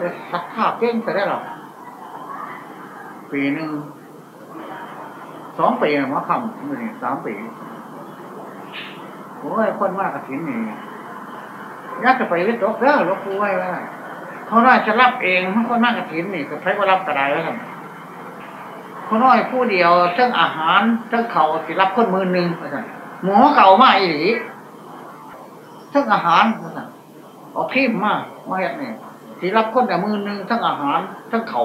จะสักภาพเก่งไปได้หรอปีหนึ่งสองปีมาคำนี่สามปีโอ้ยคนมากกระถินนี่ยากจะไปวิตกเด้อหลวงปู่ไว้ว่าเขาน่าจะรับเองมันคนมากกระถินนี่ก็ใช้ว่ารับกระไดแล้วกันเขาน้อยผู้เดียวเรื่องอาหารเรื่องเขาสิรับคนมือหนึ่งหมอเก่ามาอีหลีเรื่องอาหารเอาพิมพ์มามาอย่างนี้ สิรับคนแต่มือหนึ่งทั้งอาหารทั้งเขา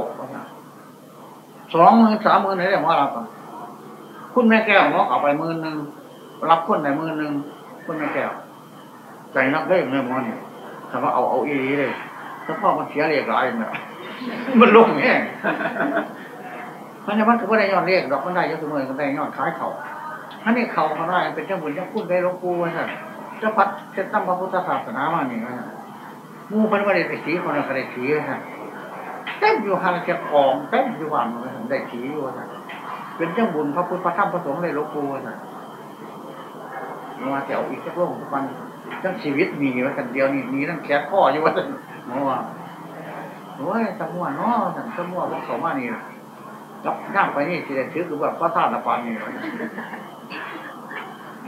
สองมือสามมือไหนเรียกว่ารับคุณแม่แก้วหมอเอาไปมือหนึ่งรับคนแต่มือหนึ่งคุณแม่แก้วใจนักได้เงินมันแต่ว่าเอาเอาอีเลยถ้าพ่อมันเสียเรียกไรเนี่ยมันลงแง่เพราะฉะนั้นมันก็ไม่ได้ย้อนเรียกดอกมันได้ยกตัวมือกันได้ย้อนขายเขาถ้านี่เขาเขาได้เป็นเจ้าบุญเจ้าคุณได้หลวงปู่ไว้ท่านเจ้าพัดเจ้าตั้งพระพุทธศาสนามานี่ไว้ท่ มูพันวันได้สีคนละก็ได้สีไว้ท่านเต็มอยู่ห่างจากกองเต็มอยู่วันไว้ท่านได้สีอยู่ท่านเป็นเจ้าบุญพระพุทธพระธรรมพระสงฆ์ได้หลวงปู่ไว้ท่านมาจะเอาอีกสักโลกทุกวันทั้งชีวิตมีไว้กันเดียวนี่มีทั้งแขนข้ออยู่ว่าท่านเมื่อวาโอ้ยสมัวเนาะท่านสมัวพวกเขามานี่กับย่างไปนี่สิได้ถือคือแบบพระธาตุละปานนี่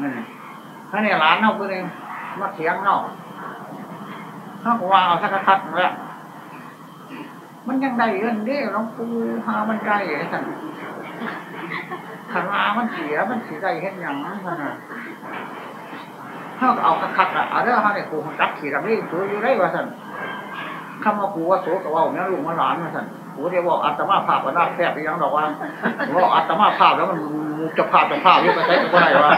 นั่นถ้าเนี่ยร้านเนาก็เลยมาเถียงเนา ถ้ากว่าเอาสักทัดแล้วมันยังได้เงินเด้หลวงปู่หามันได้ท่านขันมามันเสียมันเสียได้เห็นอย่างนั้นท่านถ้าเอาคักๆอะเอาเรื่องฮะเนี่ยกูจับขี่ลำนี้ตัวอยู่ได้ว่าท่านคำว่ากูว่าโสกับว่าเนี่ยลุงมาหลานมาท่านกูเรียกว่าอัตมาภาพว่าน่าแซ่บยังดอกว่าว่าอัตมาภาพแล้วมันจะภาพจะภาพยังไปใช้ก็ได้วะ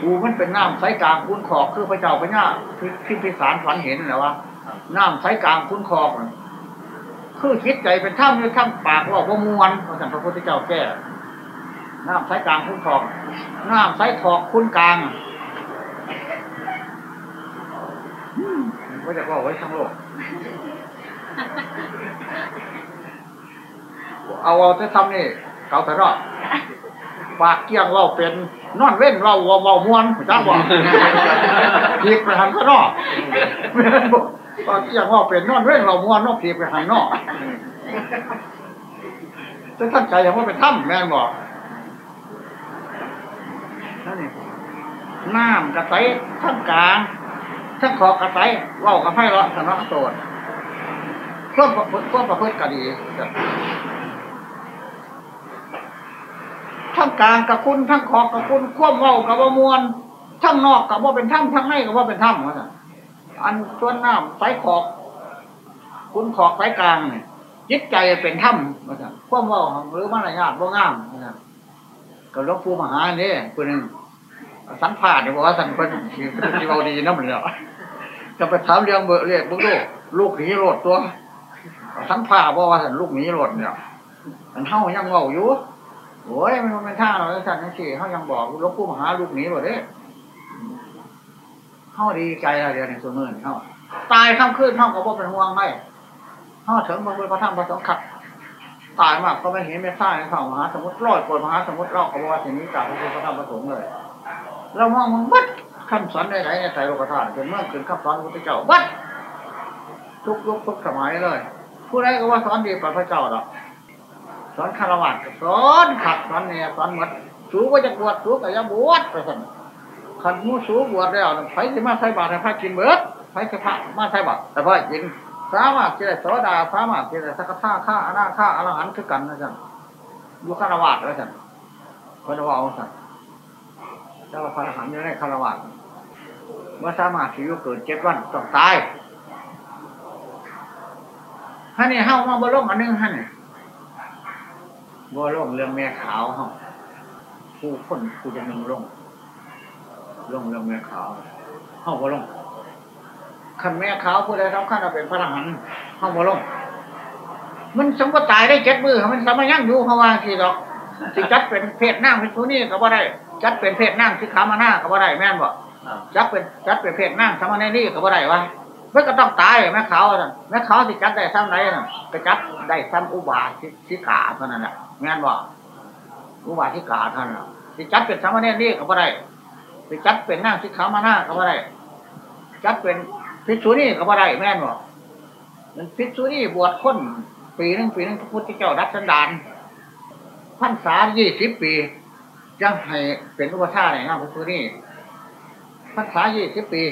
กูมันเป็นน้ำไซกลางคุ้นขอกคือพระเจ้าพระญาพิพิสารฝันเห็นเหรอวะน้ำไซกลางคุ้นขอกคือคิดใจเป็นถ้ำหรือถ้ำปากว่าว่ามวนพระสัมพระพุทธเจ้าแก้น้ำไซกลางคุ้นขอกน้ำไซขอกคุ้นกลางก็จะบอกไว้ทั้งโลกเอาเอาจะทำนี่เกาแต่รอด ปากเกี้ยงเราเป็นนอนเว้นเราเบาม้วนจ้าบอกพีกไปหันก็นอกปากเกี้ยงเราเป็นนอนเว้นเราม้วนนอกพีกไปหันนอกจะตั้งใจอย่างว่าเป็นถ้ำแม่บอกนั่นนี่น้ำกระไสทั้งกลางทั้งขอกระไสเล่ากระไฟเลาะสนอโสดเพื่อเพื่อประพฤติก็ดี ทั้งกลางกับคุณทั้งขอกกับคุณควบเว้ากับว่ามวลทั้งนอกกับว่าเป็นถ้ำทั้งในกับว่าเป็นถ้ำว่าอันส่วนน้ำไสขอกคุณขอกไสกลางเนี่ยจิตใจเป็นถ้ำว่าควบเว้าหรือมารยาทว่างามว่ากับหลวงปู่มหาเนี่ยคนหนึ่งสันผ่านเนี่ยบอกว่าสันเป็นที่เราดีนะมันเนี่ยจะไปถามเรื่องเบอร์เรียกบุกลูกลูกหนีรถตัวสันผ่าบอกว่าสันลูกหนีรถเนี่ยมันเท่ายังเงาอยู่ โอ้ยมันเป็นท่าเราสันนั่นสิเขายังบอกลวงปู่มหาลูกหนีหมดเลยเข้าดีใจอะไรเดียวในส่วนเงินเข้าตายข้ามคืนเขาก็บอกเป็นห่วงให้เขาถึงมาเป็นพระธรรมพระสงฆ์ขัดตายมากก็ไม่เห็นไม่ทราบเขามหาสมุทรร้อยคนมหาสมุทรเราก็บอกว่าสิ่งนี้จากพระพุทธธรรมพระสงฆ์เลยเรามองมันบัดคำสอนในไหนในใจโลกธาตุจนเมื่อคืนคำสอนพระพุทธเจ้าบัดทุกยุคทุกสมัยเลย ผู้ใดก็ว่าสอนดีกว่าพระเจ้าหรอก อนคารวะสอนขัดสอนเนี่ยสอนหมดสูก็จะบวชสูก็จะบวชไปสั่นขันมูสูบวชแล้วไฟจะมาใส่บาตรให้พระกินเบิดไฟจะพระมาใส่บาตรแต่พระกินสามารถจะได้โสดาสามารถจะได้สักข้าข้าอนาข้าอรหันต์คือกันนะสั่นอยู่คารวะแล้วสั่นพระนวาสั่นเจ้าพระอรหันต์อยู่ในคารวะเมื่อสามารถชีวิตเกิดเจ็ดวันต้องตายฮันนี่เฮ้ามาบ่ลงอันนึงฮันนี่ บ่ลงเรื่องแม่ขาวเฮ้าผู้คนผู้จะนึงลงลงเรื่องแม่ขาวเฮ้าบ่ลงขันแม่ขาวผู้ใดสำคัญเอาเป็นพระอรหันต์เฮ้าบ่ลงมันสมก็ตายได้เจ็ดมือมันสามารถยั่งอยู่เขาว่าสิดอกสิจัดเป็นเพศนั่งเป็นผู้นี้ก็บ่ได้ จัดเป็นเพศนั่งสิขามาหน้าก็บ่ได้แม่นบ่จัดเป็นจัดเป็นเพศนั่งสามเณรนี่ก็บ่ได้วะมันก็ต้องตายแม่เขาแม่เขาสิจัดได้ซ้ำไหนน่ะไปจัดได้ซ้ำอุบาสิกาเท่านั้นแหละ แม่นบ่อุบาสิกาท่านั้นสิจัดเป็นสามเณรนี่ก็บ่ได้สิจัดเป็นนั่งสิขามาหน้าก็บ่ได้จับเป็นพิษุนี่ก็บ่ได้แม่นบ่มันพิษุนี่บวชคนปีหนึงปีหนึงพระพุทธเจ้ารัชสันดานพรรษายี่สิบปียังให้เป็นอุปชาในงานพิษุนี่พรรษายี่สิบปี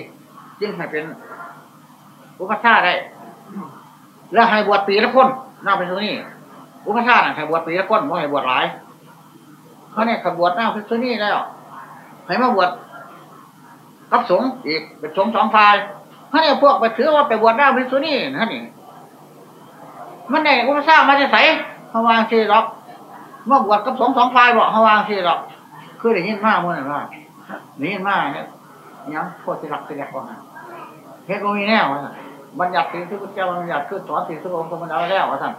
จึงให้เป็นอุปชาได้ แล้วให้บวชปีละคนน่าพิษุนี่ อุปชาน่ะให้บวชปีละคนไม่ให้บวชหลายเขาเนี่ยขบวชหน้าพิษนี่แล้วให้มาบวชกับสงฆ์อีกเป็นสงสองฝ่ายถ้าเนี่ยพวกไปถือว่าไปบวชได้พิสุนี่นั่นนี่มันในอุปสรรคมาจะใส่เขาวางชีหรอกมาบวชกับสงฆ์สองฝ่ายบอกเขาวางชีหรอกคือได้ยินมากมั้งนะว่าได้ยินมากเนี่ยยังโคตรที่รักที่แรกว่าเฮ็ดก็มีแน่วะบัญญัติสิ่งที่พระเจ้าบัญญัติคือสอนสิ่งที่พระองค์ทรงบัญญัติแล้ววะท่าน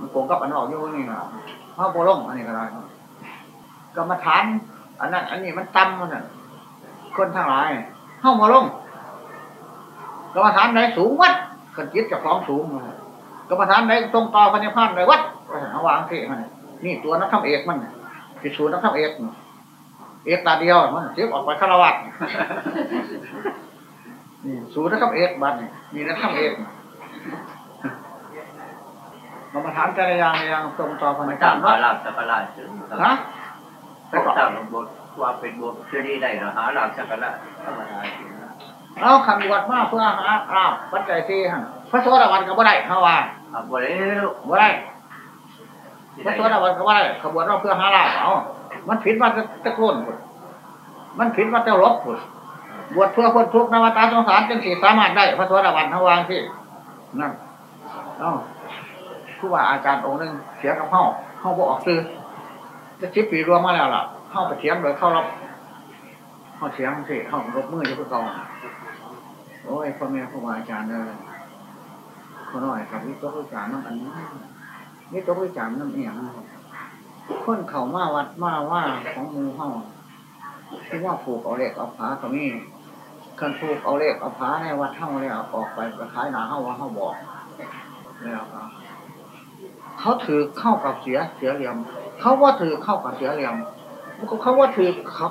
มันโกงกับอันออกอยู่นี่นะพระโพลงอันนี้ก็ได้กรรมฐานอันนั้น อันนี้มันต่ำมันน่ะคนทั้งหลายเข้ามาลงกรรมฐานไหนสูงวัดขันจิตจะฟ้องสูงกรรมฐานไหนตรงต่อพันธพันธ์ไหนวัดเอาวางที่มันนี่ตัวนักธรรมเอกมันพิสูจน์นักธรรมเอกเอกตาเดียวมันเสียบออกไปคารวัตนี่สูนักธรรมเอกบ้านนี่นักธรรมเอก กรรมฐานแต่ละอย่างอย่างตรงต่อพันธไม่พัตานมธ์มาวัดลาบสักการะถึงฮะแต่ก็ตามบทว่าเป็นบทที่นี่ได้นะหาลาบสักการะธรรมดาเอาขันบวชมาเพื่อหาอาบปัจจัยสี่หันพระโสดาบันก็บ่ได้เขาว่าอะบ่แล้วบ่ได้พระโสดาบันก็บ่ได้ขบวนเราเพื่อหาลาบเอามันผิดมาจะตะโกนพุ่นมันผิดมาจะลบพุ่นบวชเพื่อคนทุกข์นวตาสงสารจึงสิสามารถได้ พระโสดาบันเขาวางที่นั่นเอ้า ผู้ว่าอาจารย์องค์หนึ่งเสียกับเฮาเฮาบ่ออกซื้อจะชิปปีรวมมาแล้วล่ะเฮาไปเถียงโดยเข้ารับเฮาเถียงสิเฮารบมืออยู่คือเก่าโอ้ยพ่อแม่ครูบาอาจารย์เลยขอหน่อยครับวิตกวิจารณ์น้ำอันนี้วิตกวิจารณ์น้ำเอียงคนเขามาวัดมาว่าของมูเฮาที่ว่าผูกเอาเลขเอาผาก็มีคันผูกเอาเลขเอาผาในวัดเฮาแล้วออกไปไปขายหนาเฮาว่าเฮาบอกแล้วก็ เขาถือเข้ากับเสียเสียเหลี่ยม เขาว่าถือเข้ากับเสียเหลี่ยมเขาว่าถือเขา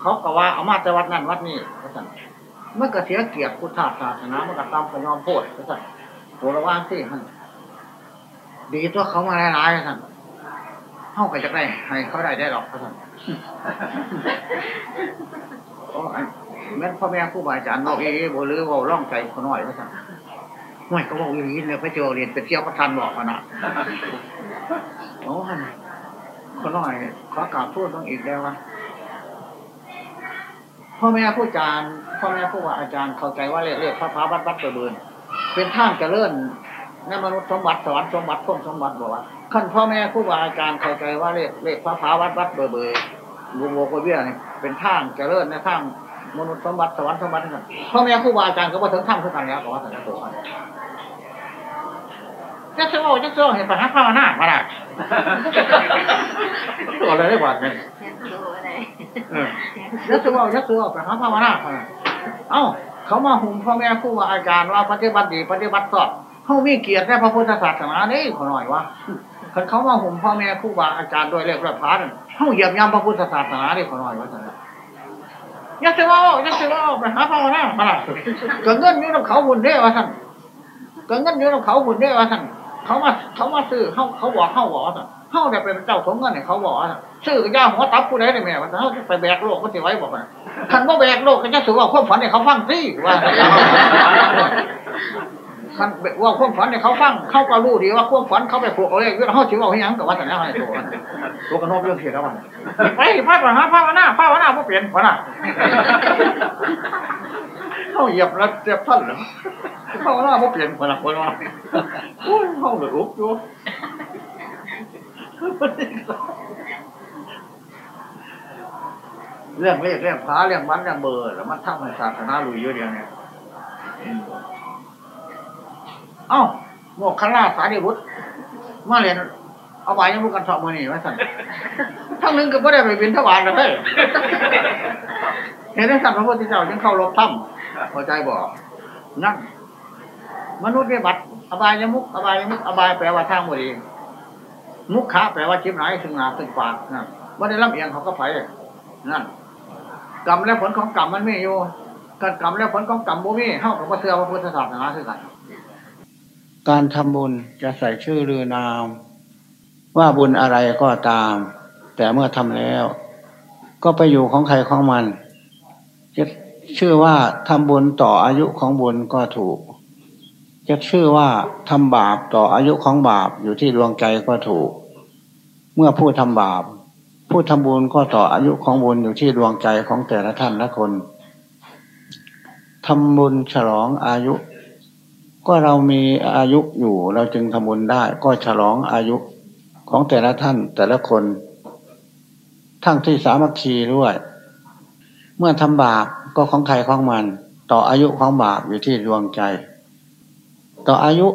เขาก็ว่าเอามาแต่วัดนั่นวัดนี้เขาสั่งมันก็เสียเกียรติพุทธศาสนามันก็ตามขยอมโพดก็สั่นโหระว่างสิมันดีตัวเขามาหลายๆสั่นเข้าไปจากไหนให้เขาได้ได้หรอกสั่นโอ้ยแม่พ่อแม่ครูบาอาจารย์บอกเอ๋บ่หรือว่าร่องใจเขาหน่อยก็สั่น ห่วยก็บอกอย่างนี้เลยไปเที่ยวเรียนไปเที่ยวประทันบอกนะโอ้ยเขาหน่อยขอกราบพูดต้องอีกแล้ววะพ่อแม่ผู้อาจารย์พ่อแม่ผู้ว่าอาจารย์เข้าใจว่าเรียกเรียกพระพาวัดวัดเบินเป็นทางเจริญในมนุษย์สมบัติสวรรค์สมบัติพ้นสมบัติบอกว่าขั้นพ่อแม่ผู้ว่าอาจารย์เข้าใจว่าเรียกเรียกพระพาวัดวัดเบินวงโวกเบี้ยนี่ยเป็นทางเจริญในทางมนุษย์สมบัติสวรรค์สมบัตินั่นพ่อแม่ผู้ว่าอาจารย์ก็มาถึงทางเท่ากันแล้วบอกว่าแต่ละตัว จะเชื่อจะเชื่อเห็นปัญหาภาวนามาได้ตัวอะไรได้หวานเนี่ยเรียนรู้อะไรเออยักษ์ว่ายักษ์ว่าไปหาภาวนาเขาน่ะเอ้าเขามาหุ่มพ่อแม่ครูว่าอาจารย์ว่าปฏิบัติดีปฏิบัติสอดเขามีเกียรติในพระพุทธศาสนานี่ขอหน่อยว่าคันเขามาหุ่มพ่อแม่ครูว่าอาจารย์ด้วยเรียกรับพานเขาเหยียบย่ำพระพุทธศาสนานี่ขอหน่อยว่าแต่ละยักษ์ว่ายักษ์ว่าไปหาภาวนามาละก็เงินอยู่กับเขาหุ่นเด้ว่าท่านก็เงินอยู่กับเขาหุ่นเด้ว่าท่าน เขามาเขามาซื้อเขาเขาบอกเขาบอกท่าเขาเนี่ยเป็นเจ้าของเงินเนี่ยเขาบอกท่าซื้อย่าหัวตับผู้ใดได้แม่ว่าเขาไปแบกโลกก็สิไว้บอกว่าคันว่าแบกโลกก็จะถือว่าความฝันเนี่ยเขาฟังสิว่า คันว่าความฝันให้เขาฟังเขาก็รู้ดีว่าความฝันเขาไปผูกเอาเลยเขาถือว่าให้ยังกับว่าแต่แล้วให้ตัวตัวกระนบเรื่องเสียแล้วมันไปพาดหาภาวนาภาวนาผู้เปลี่ยนวะน่ะเขาเหยียบแล้วเจ็บท่านเหรอภาวนาผู้เปลี่ยนวะน่ะคนว่าโอ้ยเขาเหลืออุบอยู่เรื่องเลขเรื่องฟ้าเรื่องวันเรื่องเบอร์แล้วมันทำให้ศาสนาลุยเยอะเดียวเนี่ย เอ้าโมกขลาสารีบุตรมาเรียนเอาไปยังรู้กันสอบมือนี่ไว้สั่นทั้งนึงก็ไม่ได้ไปบินทบาทเลยเห็นได้สั่นพระพุทธเจ้ายังเข้ารบถ้ำพอใจบอกนั่นมนุษย์เนี่บัตรอบายยมุกอบายยมุกอบายแปลว่าทางบดีมุขคะแปลว่าชิบหายถึงหนาถึงปากนั่นว่าได้ลำเอียงเขาก็ไปนั่นกรรมและผลของกรรมมันไม่อยู่การกรรมแล้วผลของกรรมบ่มีเฮากับว่าเชื่อว่าพุทธศาสนาคือกัน การทำบุญจะใส่ชื่อหรือนาม ว่าบุญอะไรก็ตาม แต่เมื่อทำแล้ว ก็ไปอยู่ของใครของมันจะชื่อว่าทำบุญต่ออายุของบุญก็ถูก จะชื่อว่าทำบาปต่ออายุของบาปอยู่ที่ดวงใจก็ถูก เมื่อผู้ทำบาป ผู้ทำบุญก็ต่ออายุของบุญอยู่ที่ดวงใจของแต่ละท่านละคนทำบุญฉลองอายุ ก็เรามีอายุอยู่เราจึงทำบุญได้ ก็ฉลองอายุของแต่ละท่านแต่ละคน ทั้งที่สามัคคีด้วย เมื่อทำบาปก็ของใครของมัน ต่ออายุของบาปอยู่ที่ดวงใจ ต่ออายุ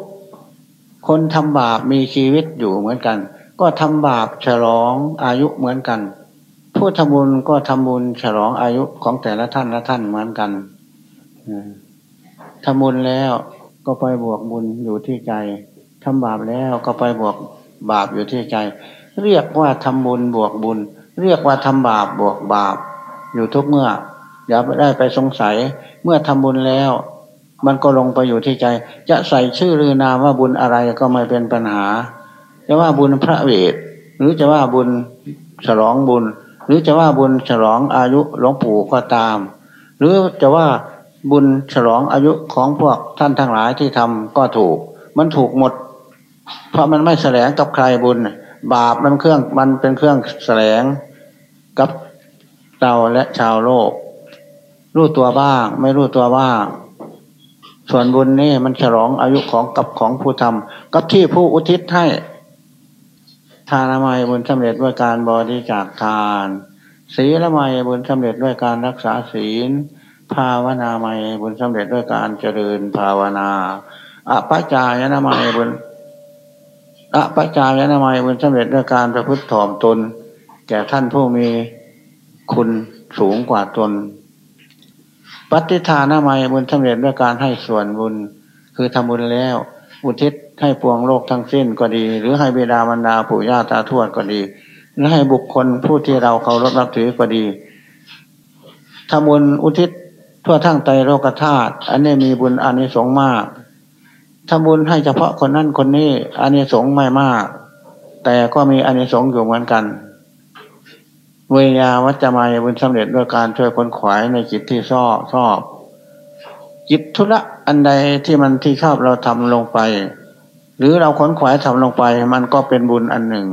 คนทำบาปมีชีวิตอยู่เหมือนกัน ก็ทำบาปฉลองอายุเหมือนกัน ผู้ทำบุญก็ทำบุญฉลองอายุของแต่ละท่านละท่านเหมือนกันทำบุญแล้ว ก็ไปบวกบุญอยู่ที่ใจทำบาปแล้วก็ไปบวกบาปอยู่ที่ใจ เรียกว่าทำบุญบวกบุญ เรียกว่าทำบาปบวกบาป อยู่ทุกเมื่ออย่าได้ไปสงสัยเมื่อทำบุญแล้ว มันก็ลงไปอยู่ที่ใจ จะใส่ชื่อหรือนามว่าบุญอะไรก็ไม่เป็นปัญหา จะว่าบุญพระเวทหรือจะว่าบุญฉลองบุญ หรือจะว่าบุญฉลองอายุหลวงปู่ก็ตาม หรือจะว่า บุญฉลองอายุของพวกท่านทั้งหลายที่ทำก็ถูก มันถูกหมด เพราะมันไม่แสลงกับใครบุญ บาปมันเครื่องมันเป็นเครื่องแสลงกับเราและชาวโลก รู้ตัวบ้าง ไม่รู้ตัวบ้างส่วนบุญนี่มันฉลองอายุของกับของผู้ทำกับที่ผู้อุทิศให้ ทานามัยบุญสำเร็จด้วยการบริจาคทาน ศีลไมัยบุญสำเร็จด้วยการรักษาศีล ภาวนาไมัยบุญสำเร็จด้วยการเจริญภาวนาอปัจจายนามัยบุญอปัจจายนามัยบุญสำเร็จด้วยการประพฤติถ่อมตน แก่ท่านผู้มีคุณสูงกว่าตน ปฏิทานามัยบุญสำเร็จด้วยการให้ส่วนบุญ คือทำบุญแล้ว อุทิศให้ปวงโลกทั้งสิ้นก็ดี หรือให้บิดามารดาปู่ย่าตาทวดก็ดีหรือให้บุคคลผู้ที่เราเคารพนับถือก็ดีทำบุญอุทิศ ทั่วทั้งไตโลกธาตุอันนี้มีบุญอานิสงส์มากทำบุญให้เฉพาะคนนั้นคนนี้อานิสงส์ไม่มาก แต่ก็มีอานิสงส์อยู่เหมือนกัน เวียาวัจจะมายบุญสำเร็จด้วยการช่วยคนขวายในจิตที่ชอบชอบจิตธุระอันใดที่มันที่ชอบเราทำลงไป หรือเราขนขวายทำลงไป มันก็เป็นบุญอันหนึ่ง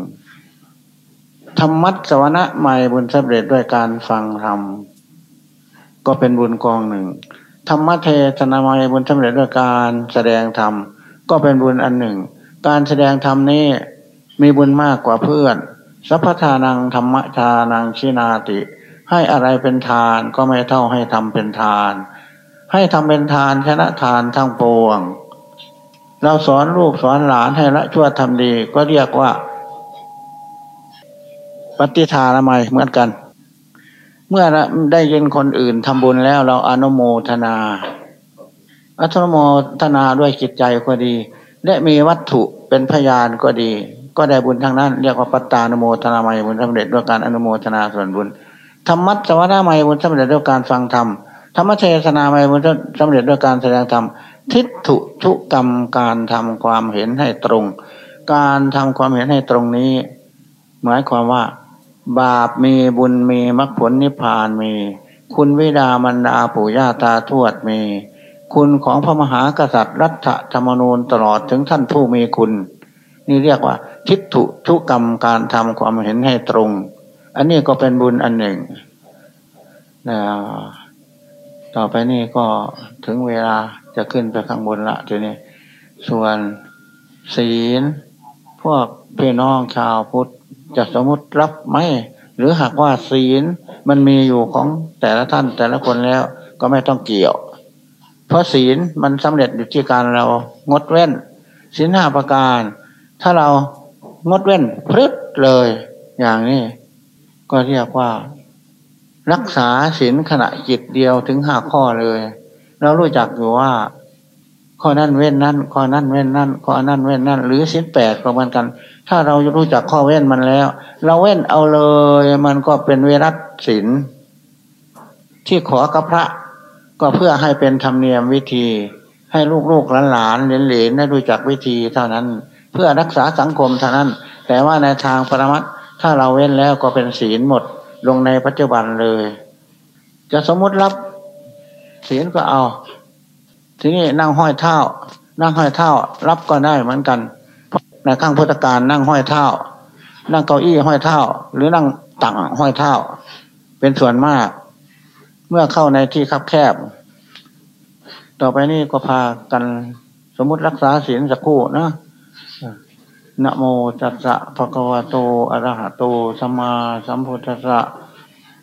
ธรรมัสวนะใหม่บุญสำเร็จด้วยการฟังธรรม ก็เป็นบุญกองหนึ่ง ธรรมเทศนาใหม่บุญสำเร็จด้วยการแสดงธรรมก็เป็นบุญอันหนึ่ง การแสดงธรรมนี้มีบุญมากกว่าเพื่อนสัพพทานังธรรมทานังชินาติ ให้อะไรเป็นทานก็ไม่เท่าให้ทำเป็นทาน ให้ทำเป็นทานชนะทานทั้งปวง เราสอนลูกสอนหลานให้ละชั่วทำดีก็เรียกว่า ปฏิทานามัยเหมือนกัน เมื่อได้ยินคนอื่นทำบุญแล้วเราอนุโมทนาอนุโมทนาด้วยจิตใจก็ดี และมีวัตถุเป็นพยานก็ดี ก็ได้บุญทั้งนั้น เรียกว่าปัตตานุโมทนาไมยบุญสำเร็จด้วยการอนุโมทนาส่วนบุญธรรมัสวนาไมยบุญสำเร็จด้วยการฟังธรรมธรรมเทศนาไมยบุญสำเร็จด้วยการแสดงธรรมทิฏฐุทุกรรมการทำความเห็นให้ตรง การทำความเห็นให้ตรงนี้ หมายความว่า บาปมีบุญมีมรรคผลนิพพานมี คุณวิดามันดาปู่ย่าตาทวดมี คุณของพระมหากษัตริย์รัฐธรรมนูญตลอดถึงท่านผู้มีคุณ นี่เรียกว่า ทิฏฐุทุกรรมการทำความเห็นให้ตรง อันนี้ก็เป็นบุญอันหนึ่งนะต่อไปนี่ก็ถึงเวลาจะขึ้นไปข้างบนละทีนี้ส่วนศีล พวกพี่น้องชาวพุทธ จะสมมติรับไหมหรือหากว่าศีลมันมีอยู่ของแต่ละท่านแต่ละคนแล้วก็ไม่ต้องเกี่ยว เพราะศีลมันสำเร็จอยู่ที่การเรางดเว้นศีลห้าประการ ถ้าเรางดเว้นพรึดเลยอย่างนี้ ก็เรียกว่า รักษาศีลขณะจิตเดียวถึงห้าข้อเลย เรารู้จักอยู่ว่า ข้อนั้นเว้นนั่นข้อนั้นเว้นนั่นข้อนั้นเว้นนั่นหรือศีลแปดก็เหมือนกัน ถ้าเรารู้จักข้อเว้นมันแล้ว เราเว้นเอาเลยมันก็เป็นเวรัตศีลที่ขอกับพระ ก็เพื่อให้เป็นธรรมเนียมวิธี ให้ลูกลูกหลานหลานเหลนเหลนได้รู้จักวิธีเท่านั้น เพื่อรักษาสังคมเท่านั้น แต่ว่าในทางปรมัตถ้าเราเว้นแล้วก็เป็นศีลหมดลงในปัจจุบันเลย จะสมมติรับศีลก็เอา ทีนี้นั่งห้อยเท้า นั่งห้อยเท้า รับก็ได้เหมือนกัน ในข้างพุทธการนั่งห้อยเท้า นั่งเก้าอี้ห้อยเท้า หรือนั่งตังห้อยเท้า เป็นส่วนมาก เมื่อเข้าในที่คับแคบ ต่อไปนี้ก็พากันสมมุติรักษาศีลสักคู่นะนะโมตัสสะภะคะวะโตอะระหะโตสัมมาสัมพุทธัสสะ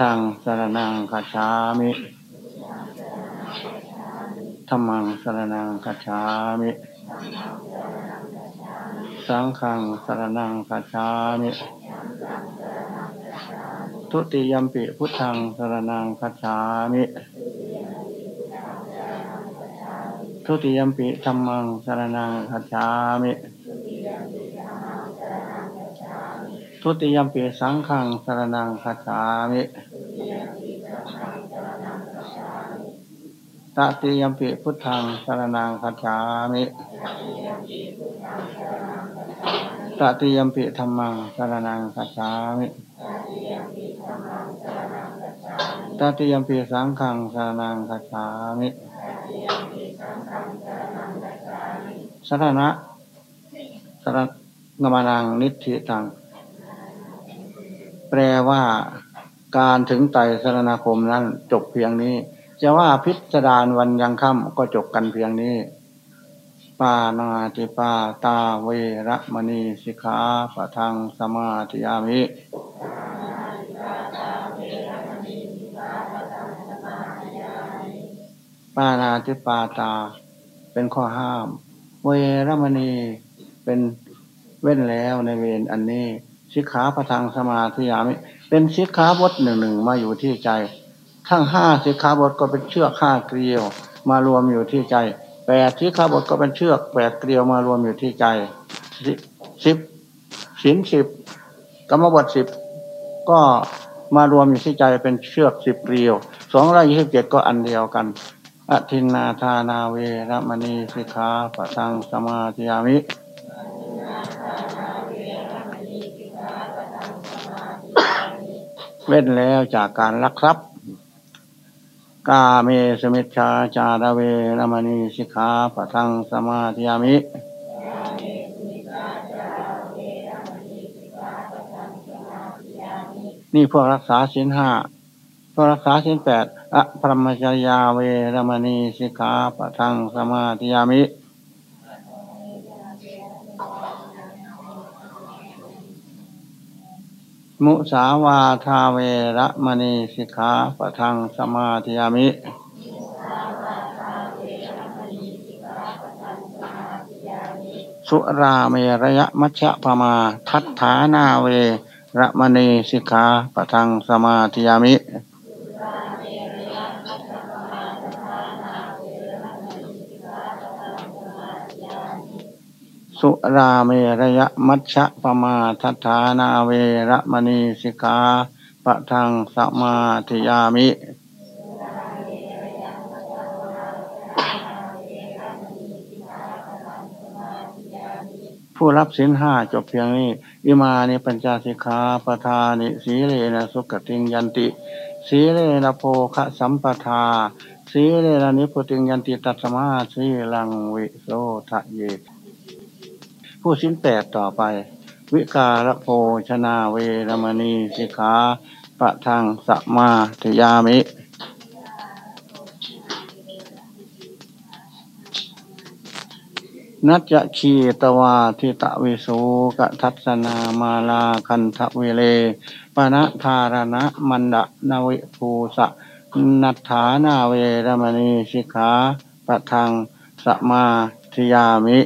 พุทธังสรนังคัจามิธรรมังสรนังคัจามิ สังฆังสรนังคัจามิ ทุติยมปิพุทธังสรนังคัจามิ ทุติยมปิธรรมังสรนังคัจามิ ทุติยมปีสังขังสรนังคัจฉามิตติยมปีพุทธังสรนังคัจฉามิตติยมปีธรรมังสรนังคัจฉามิตติยมปีสังขังสรนังคัจฉามิสรณะสรณมานังนิธิตัง แปลว่าการถึงไตรสรณคมนั้นจบเพียงนี้ จะว่าพิสดารวันยังค่ำก็จบกันเพียงนี้ ปานาติปาตาเวระมณีสิกขาปะทังสมาธิยามิปานาติปาตา เป็นข้อห้าม เวรมณีเป็นเว้นแล้วในเวรอันนี้ สิกขาประทังสมาธิยามิเป็นสิกขาบทหนึ่งหนึ่งมาอยู่ที่ใจ ทั้งห้าสิกขาบทก็เป็นเชือกห้าเกลียว มารวมอยู่ที่ใจแปดสิกขาบทก็เป็นเชือกแปดเกลียวมารวมอยู่ที่ใจสิบสินสิบกรรมบทสิบก็มารวมอยู่ที่ใจเป็นเชือกสิบเกลียวสองร้อยยี่สิบเจ็ดก็อันเดียวกันอทินาธานาเวรมณีสิกขาปะทังสมาธิยามิ เว้นแล้วจากการลักทรัพย์ กาเมสมิชาจาระเวรมณีสิกขาปะทังสมาธิยามินี่พวกรักษาสินห้าพวกรักษาสินแปดอะพรหมจริยาเวรมณีสิกขาปะทังสมาธิยามิ มุสาวาทาเวระมณีสิกขาปะทังสมาธิยามิสุราเมระยะมัชฌะพมา ทัฏฐานาเวระมณีสิกขาปะทังสมาธิยามิ สุราเมระยะมัชฌะปมาทัฏฐานาเวระมณีสิกขาปะทังสมาธิยามิผู้รับสินห้าจบเพียงนี้อิมานิปัญจสิกขาปทานิสีเลนะสุกติงยันติ สีเลนะโพคะสัมปทา สีเลนะนิพุติงยันติตัสมาสีลังวิโสทะเย ผู้สิ้นแปดต่อไป วิการโภชนาเวรมณีสิกขาปะทังสัมมาธิยามินัจคีตวาทิตะวิสูกทัศนามาลาคันทะเวเลปนะธารณะมันดะนวิภูสะนัฏฐานาเวรมณีสิกขาปะทังสมาธิยามิ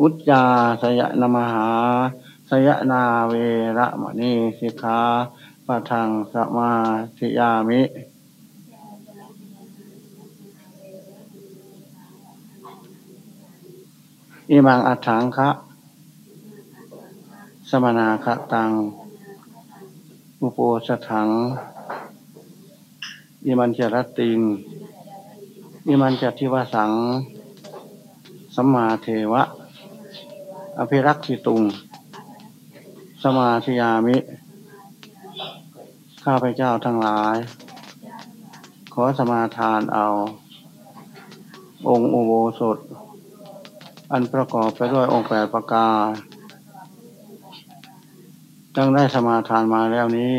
อุจจาสยนมหา สยนาเวระมณีสิกขาปะทังสมาธิยามิ อิมังอัฏฐังคะสมนาคะตัง อุโปสถัง อิมันจะรตติงอิมันจะทิวสัง สัมมาเทวะ อภิรักษิตุง สมาธิยามิ ข้าพเจ้าทั้งหลาย ขอสมาทานเอา องค์อุโบสถ อันประกอบไปด้วยองค์แปดประการตั้งได้สมาทานมาแล้วนี้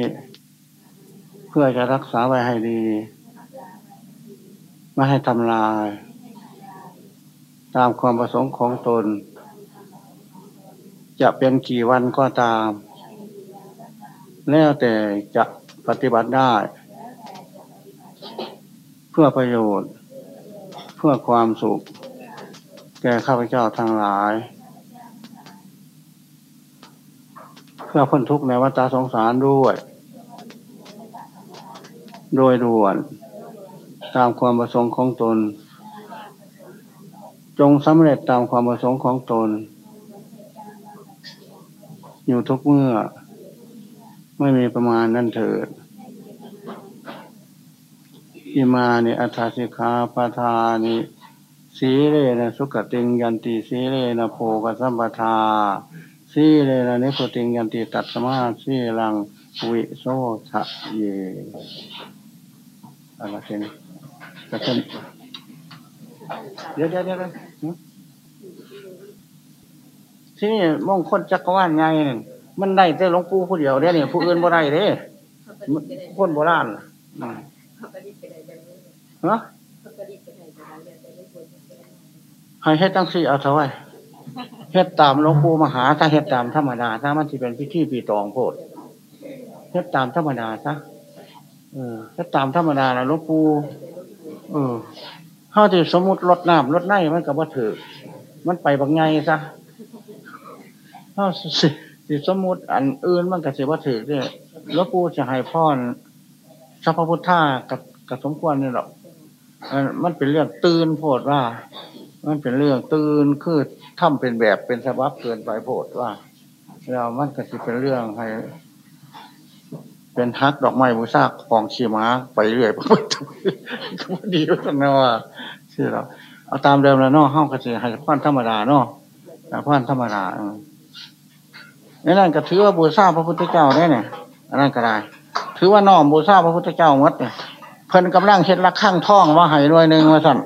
เพื่อจะรักษาไว้ให้ดี ไม่ให้ทำลาย ตามความประสงค์ของตน จะเป็นกี่วันก็ตาม แล้วแต่จะปฏิบัติได้ เพื่อประโยชน์ เพื่อความสุข แก่ข้าพเจ้าทั้งหลาย เพื่อพ้นทุกข์ในวัฏสงสารด้วย โดยด่วน ตามความประสงค์ของตน จงสำเร็จตามความประสงค์ของตน อยู่ทุกเมื่อ ไม่มีประมาณนั่นเถิดอิมานิอัฏฐสิกาปทานิสีเลนะสุขติงยันติสีเลนะโพกสัมปทาสีเลนะนิพพุติงยันติตัตสมาสีลังวิโสทะเยอะไรเช่นกระเช่นเดี๋ยวเดี๋ยวเดี๋ยวเดี๋ยว ที่นี่มงคลจักรวาลไงนี่มันได้แต่หลวงปู่ผู้เดียวเด้เนี่ยผู้อื่นบ่ได้เด้คนโบราณอืมฮะให้เฮ็ดตั้งสี่เอาเท่าไหร่เฮ็ดตามหลวงปู่มหา ถ้าเฮ็ดตามธรรมดาถ้ามันที่เป็นพิธีปีตองโพดเฮ็ดตามธรรมดาซะเออเฮ็ดตามธรรมดาแล้วหลวงปู่เออเฮาที่สมมุติรดน้ำรดในมันก็บ่ถือมันไปบางไงซะ เฮาสิสิสมมติอันอื่นมันก็สิบ่ถือเด้หลวงปู่จะให้พรสัพพพุทธากับกับสมควรเนี่ยหรอกมันเป็นเรื่องตื่นโพดว่า มันเป็นเรื่องตื่นคือทำเป็นแบบเป็นสบับเกินไปโพดว่าแล้วมันก็จะเป็นเรื่องให้ เป็นฮักดอกไม้บูชาของชีม้าไปเรื่อยไปก็ดีกันนว่าชื่อเราเอาตามเดิมแล้วเนาะห้องก็จะให้พันธรรมดาเนาะพันธรรมดาอ นี่นั่นก็ถือว่าบูชาพระพุทธเจ้าได้เนี่ยอันนั้นก็ได้ ถือว่าน้อมบูชาพระพุทธเจ้าหมดเนี่ยเพิ่นกำลังเฮ็ดละข้างท่องว่าให้หน่วยหนึ่งว่าสั่น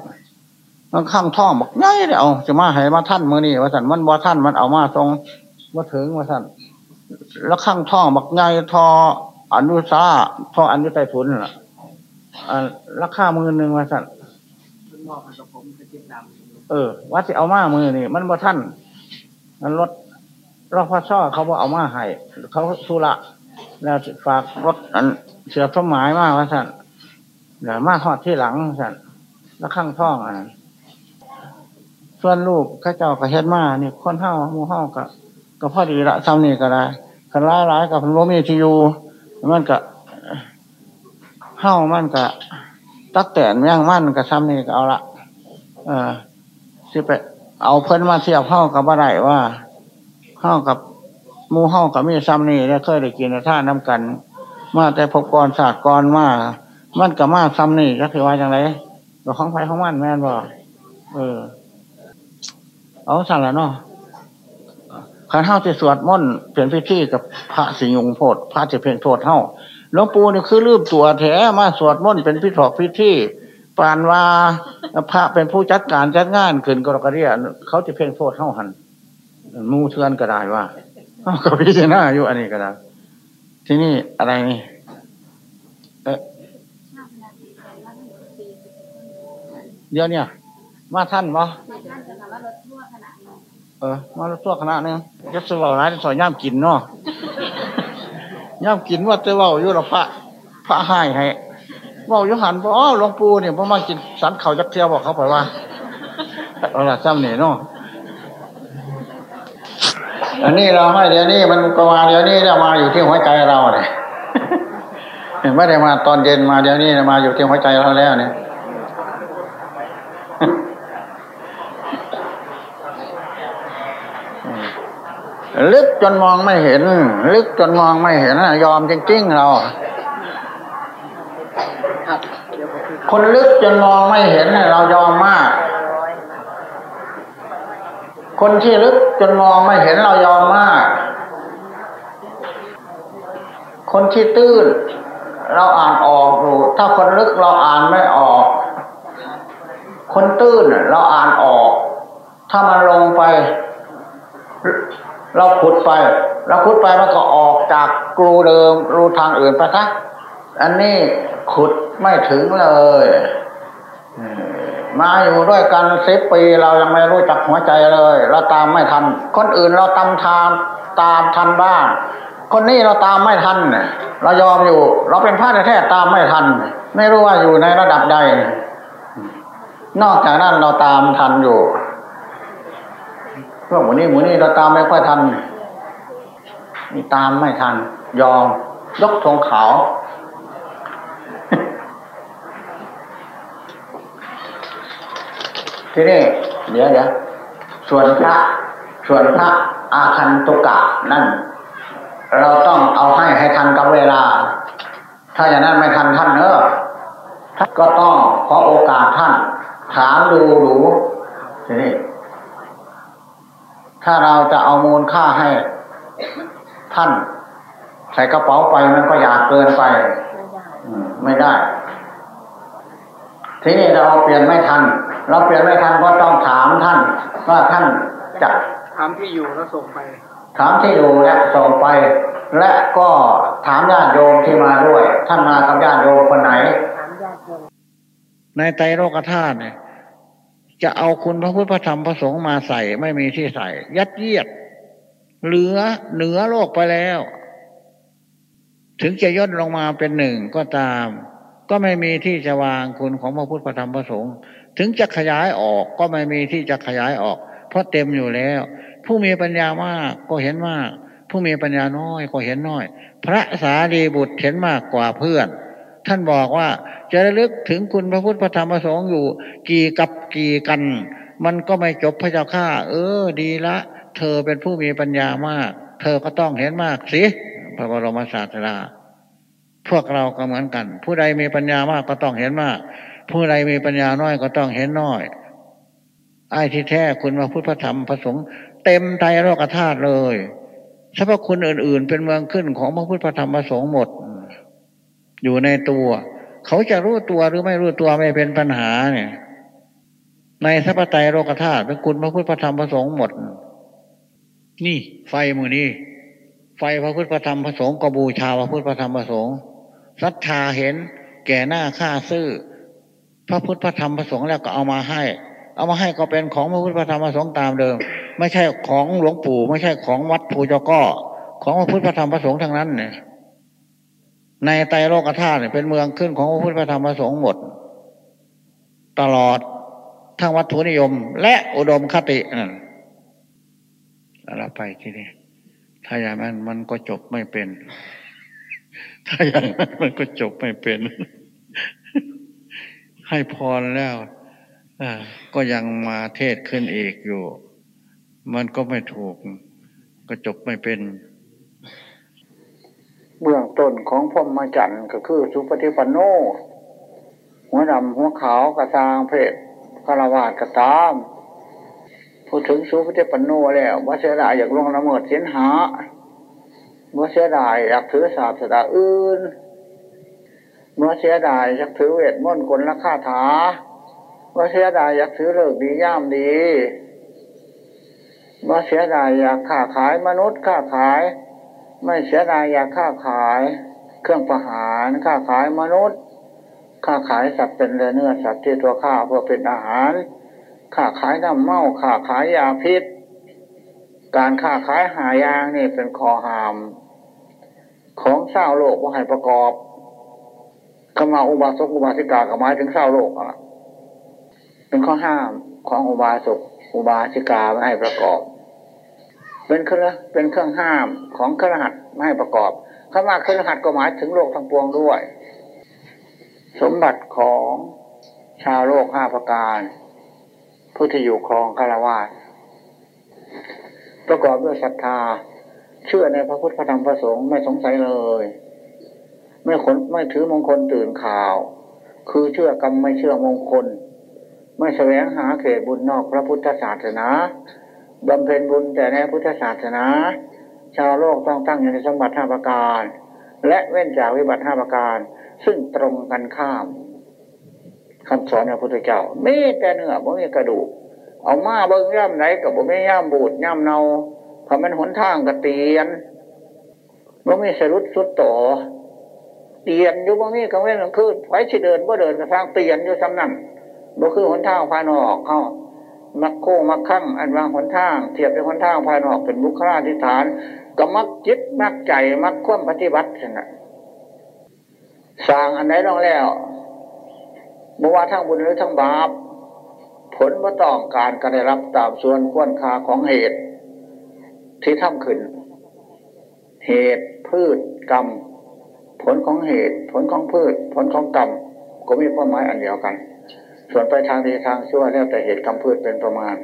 มันข้างท้องบอกง่ายเดี๋ยวจะมาให้มาท่านมือนี่ว่าสั่นมันบ่ท่านมันเอามาตรงว่าถึงว่าสั่นแล้วข้างท้องบอกง่ายทออนุสาทออนุไตทุนน่ะอ่าราคามือหนึ่งว่าสั่นเออว่าสิเอามามือนี่มันบ่ท่านมันรถ รถพอช่อเขาบ่เอามาให้เขาสุระแล้วฝากรถอันเสือสมหมายมาว่าสันเดี๋ยวมาทอดที่หลังว่าสันแล้วข้างท้องอะส่วนลูกข้าเจ้าก็เฮ็ดมาเนี่ยคนเฮาหมูเฮาก็ก็พอดีละซ้ำนี่ก็ได้คันร้ายร้ายกับพันโลมีที่อยู่มันก็เฮามันก็ตักแต่นย่งมันก็ซ้ำนี่ก็เอาละเออสิไปเอาเพิ่นมาเทียบเฮากับบ่ได้ว่า เฮากับหมู่เฮากับมีซ้ำนี่แล้วเคยได้กินท่าน้ำกัน มาแต่พบกรศาสตร์กรมามันก็มาซ้ำนี่ก็คือว่าจังไรก็ของไฟของมันแม่นบ่เออ เอาสั่นละเนาะขันเท้าจะสวดมนต์เปลี่ยนพิธีกับพระสิยงโพดพระจะเพ่งโทษเท่าหลวงปู่นี่คือลืมตัวแถมาสวดมนต์เป็นพิถอกพิธีปานว่าพระเป็นผู้จัดการจัดงานขึ้นกรกฎาเรียเขาจะเพ่งโทษเท่าหัน มูเทือนก็ได้ว่ากับพิจารณาอยู่อันนี้ก็ได้ที่นี่อะไรนี่เอ๊เดี๋ยวเนี่ย มาท่านบ่ในท่านจะทำว่ารถทั่วขนาดนี้เออมาตัวคณะหนึงจะสวาร้ายสอยย่ามกินเนาะย่ามกินว่าจะว่าอยู่หรอพระพระให้ให้เว่าอยู่หันบ่อ๋อหลวงปู่เนี่ยพ่อมากินสันเขาจักเที่ยวบอกเขาไปว่าเอาละซ้ำเนี่ยเนาะ อันนี้เราไม่เดี๋ยวนี้มันประมาเดี๋ยวนี้เรามาอยู่ที่หัวใจเราเนี่ยไม่ได้มาตอนเย็นมาเดี๋ยวนี้มาอยู่ที่หัวใจเราแล้วเนี่ยลึกจนมองไม่เห็น ลึกจนมองไม่เห็นนะยอมจริงๆเราคนลึกจนมองไม่เห็นเรายอมมาก คนที่ลึกจนมองไม่เห็นเรายอมมาก คนที่ตื้น เราอ่านออกอยู่ถ้าคนลึกเราอ่านไม่ออก คนตื้นเราอ่านออก ถ้ามันลงไป เราขุดไป เราขุดไปมันก็ออกจากกรูเดิมรูทางอื่นไปทักอันนี้ขุดไม่ถึงเลย มาอยู่ด้วยกันสิบปีเรายังไม่รู้จักหัวใจเลย เราตามไม่ทัน คนอื่นเราตามทามตามทันบ้าง คนนี้เราตามไม่ทันเนี่ยเรายอมอยู่ เราเป็นพระแท้ๆตามไม่ทัน ไม่รู้ว่าอยู่ในระดับใด นอกจากนั้นเราตามทันอยู่พวกหมูนี่หมูนี่เราตามไม่ค่อยทันนี่ตามไม่ทัน ยอมยกธงขาว ทีนี้เดี๋ยวเดี๋ยวส่วนพระส่วนพระอาคันตุกะนั่น เราต้องเอาให้ให้ทันกับเวลา ถ้าอย่างนั้นไม่ทันท่านเนอะท่านก็ต้องขอโอกาสท่าน ถามดูดูทีนี้ถ้าเราจะเอามูลค่าให้ ท่าน ใส่กระเป๋าไปมันก็อยากเกินไปอืมไม่ได้ ทีนี้เราเปลี่ยนไม่ทัน เราเปลี่ยนไม่ทันก็ต้องถามท่านว่าท่านจะถามที่อยู่แล้วส่งไป ถามที่อยู่และส่งไป และก็ถามญาติโยมที่มาด้วย ท่านมากับญาติโยมคนไหนถามญาติโยมในไตรโลกธาตุเนี่ยจะเอาคุณพระพุทธธรรมพระสงฆ์มาใส่ไม่มีที่ใส่ ยัดเยียด เหลือเหนือโลกไปแล้ว ถึงจะย่นลงมาเป็นหนึ่งก็ตาม ก็ไม่มีที่จะวางคุณของพระพุทธธรรมพระสงฆ์ ถึงจะขยายออกก็ไม่มีที่จะขยายออก เพราะเต็มอยู่แล้ว ผู้มีปัญญามากก็เห็นมาก ผู้มีปัญญาน้อยก็เห็นน้อย พระสารีบุตรเห็นมากกว่าเพื่อน ท่านบอกว่าจะระลึกถึงคุณพระพุทธพระธรรมพระสงฆ์อยู่ กี่กับกี่กัน มันก็ไม่จบพระเจ้าข้าเออดีละ เธอเป็นผู้มีปัญญามาก เธอก็ต้องเห็นมากสิพระบรมศาสดาพวกเราก็เหมือนกัน ผู้ใดมีปัญญามากก็ต้องเห็นมาก ผู้ใดมีปัญญาน้อยก็ต้องเห็นน้อยไอ้ที่แท้คุณพระพุทธธรรมพระสงฆ์เต็มไตรโลกธาตุเลยสรรพคุณอื่น ๆ เป็นเมืองขึ้นของพระพุทธธรรมพระสงฆ์หมด อยู่ในตัว เขาจะรู้ตัวหรือไม่รู้ตัวไม่เป็นปัญหาเนี่ย ในสัพพไตรโลกธาตุเป็นคุณพระพุทธธรรมพระสงฆ์หมด นี่ ไฟมือนี้ไฟพระพุทธธรรมพระสงฆ์ก็บูชาพระพุทธธรรมพระสงฆ์ศรัทธาเห็น แก่หน้าค่าซื่อ พระพุทธพระธรรมพระสงฆ์แล้วก็เอามาให้ เอามาให้ก็เป็นของพระพุทธพระธรรมพระสงฆ์ตามเดิม ไม่ใช่ของหลวงปู่ ไม่ใช่ของวัดภูจก้อของพระพุทธพระธรรมพระสงฆ์ทั้งนั้นเนี่ยในไตรโลกธาตุเนี่ยเป็นเมืองขึ้นของพระพุทธพระธรรมพระสงฆ์หมด ตลอดทั้งวัตถุนิยม และอุดมคตินั่นแล้วไปทีนี้ถ้าอย่างนั้นมันก็จบไม่เป็น ถ้าอย่างนั้นมันก็จบไม่เป็น ให้พรแล้วก็ยังมาเทศขึ้นอีกอยู่ มันก็ไม่ถูกก็จบไม่เป็น เบื้องต้นของพรหมจรรย์ก็คือ สุปฏิปันโน หัวดำหัวขาวกระซางเพศคารวาสกระตาม พูดถึงสุปฏิปันโนแล้วว่าเสียดายอยากลงละเมิดเสียนหาว่าเสียดายอยากถือศาสนาอื่น เมื่อเสียดายอยากถือเวทมนต์กลละคาถาเมื่อเสียดายอยากถือเลิกดีย่ามดีเมื่อเสียดายอยากค้าขายมนุษย์ค้าขาย ไม่เสียดายอยากค้าขาย เครื่องประหารค้าขายมนุษย์ค้าขายสัตว์เป็นเนื้อสัตว์ที่ตัวข้าเพื่อเป็นอาหารค้าขายน้ำเมาค้าขายยาพิษ การค้าขายหายางนี่เป็นข้อหาม ของเศร้าโลกว่าให้ประกอบ ขมาอุบาสกอุบาสิกากับหมายถึงเศร้าโลกอะเป็นข้อห้ามของอุบาสกอุบาสิกาไม่ให้ประกอบ เป็นเครื่องเป็นเครื่องห้ามของเครือขัดไม่ให้ประกอบคำว่าเครือขัดก็หมายถึงโลกทั้งปวงด้วย สมบัติของชาวโลกห้าประการ ผู้ที่อยู่ครองคารวาสประกอบด้วยศรัทธา เชื่อในพระพุทธพระธรรมพระสงฆ์ไม่สงสัยเลย ไม่ขนไม่ถือมงคลตื่นข่าว คือเชื่อกรรมไม่เชื่อมงคล ไม่แสวงหาเขตบุญนอกพระพุทธศาสนาบำเพ็ญบุญแต่ในพุทธศาสนา ชาวโลกต้องตั้งอยู่ในสมบัติห้าประการ และเว้นจากวิบัติห้าประการ ซึ่งตรงกันข้ามคำสอนของพระพุทธเจ้าไม่แต่เนื้อบ่มีกระดูก เอามาเบิ้งย่ำไหนกับบ่มีย่ำบูดย่ำเนาพอมันหนทางกระเตียนบ่มีสรุดสุดต่อ เตียนอยู่บ่มีกังเว้นกลางคืนไว้สิเดินบ่เดินกระทางเตียนอยู่ซ้ำนั่นบ่คือหนทางภายนอกเข้ามักโค้งมักขั้งอันวางหนทาง เทียบเป็นหนทางภายนอกเป็นบุคลาธิฐาน ก็มักจิตมักใจมักควมปฏิบัติขนาดสร้างอันไหนลองแล้วบ่ว่าทั้งบุญหรือทั้งบาปผลว่าต้องการก็ได้รับตามส่วนควรค่าของเหตุที่ทำขึ้น เหตุพืชกรรม ผลของเหตุ ผลของพืช ผลของกรรมก็มีความหมายอันเดียวกัน ส่วนไปทางดีทางชั่วแล้วแต่เหตุกรรมพืชเป็นประมาณ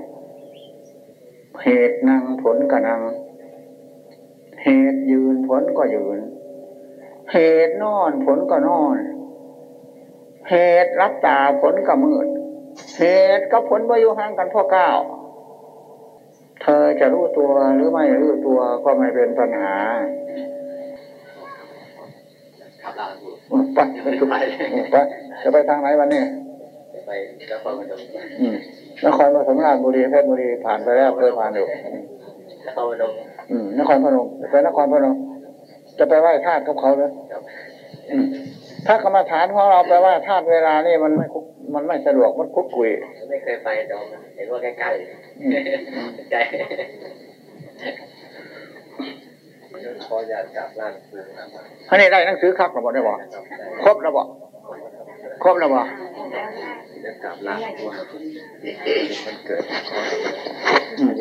เหตุนั่งผลก็นั่งเหตุยืนผลก็ยืน เหตุนอนผลก็นอน เหตุรับตาผลก็มืด เหตุกับผลว่าอยู่ห่างกันพ่อเก้าเธอจะรู้ตัวหรือไม่รู้ตัวก็ไม่เป็นปัญหา ครับลาบูไปไปจุไปไปจะไปทางไหนวันนี้ไปแล้วก็มาดูอืมนครปฐมราชบุรีเพชรบุรีผ่านไปแล้วเคยผ่านอยู่แล้วก็มาดูอืมนครพนมไปนครพนมจะไปไหว้ธาตุกับเขาเลยอืมถ้ากรรมฐานของเราไปไหว้ธาตุเวลานี่มันไม่คุกมันไม่สะดวกมันคุกคุย ไม่เคยไปดองเห็นว่าใกล้อืมๆใจ ขออยากกลับร้านคืนนะอันนี้ได้หนังสือครับหรือเปล่าได้บ่ครบแล้วบ่ครบแล้วบ่จะกลับร้านตัวมันเกิดอืม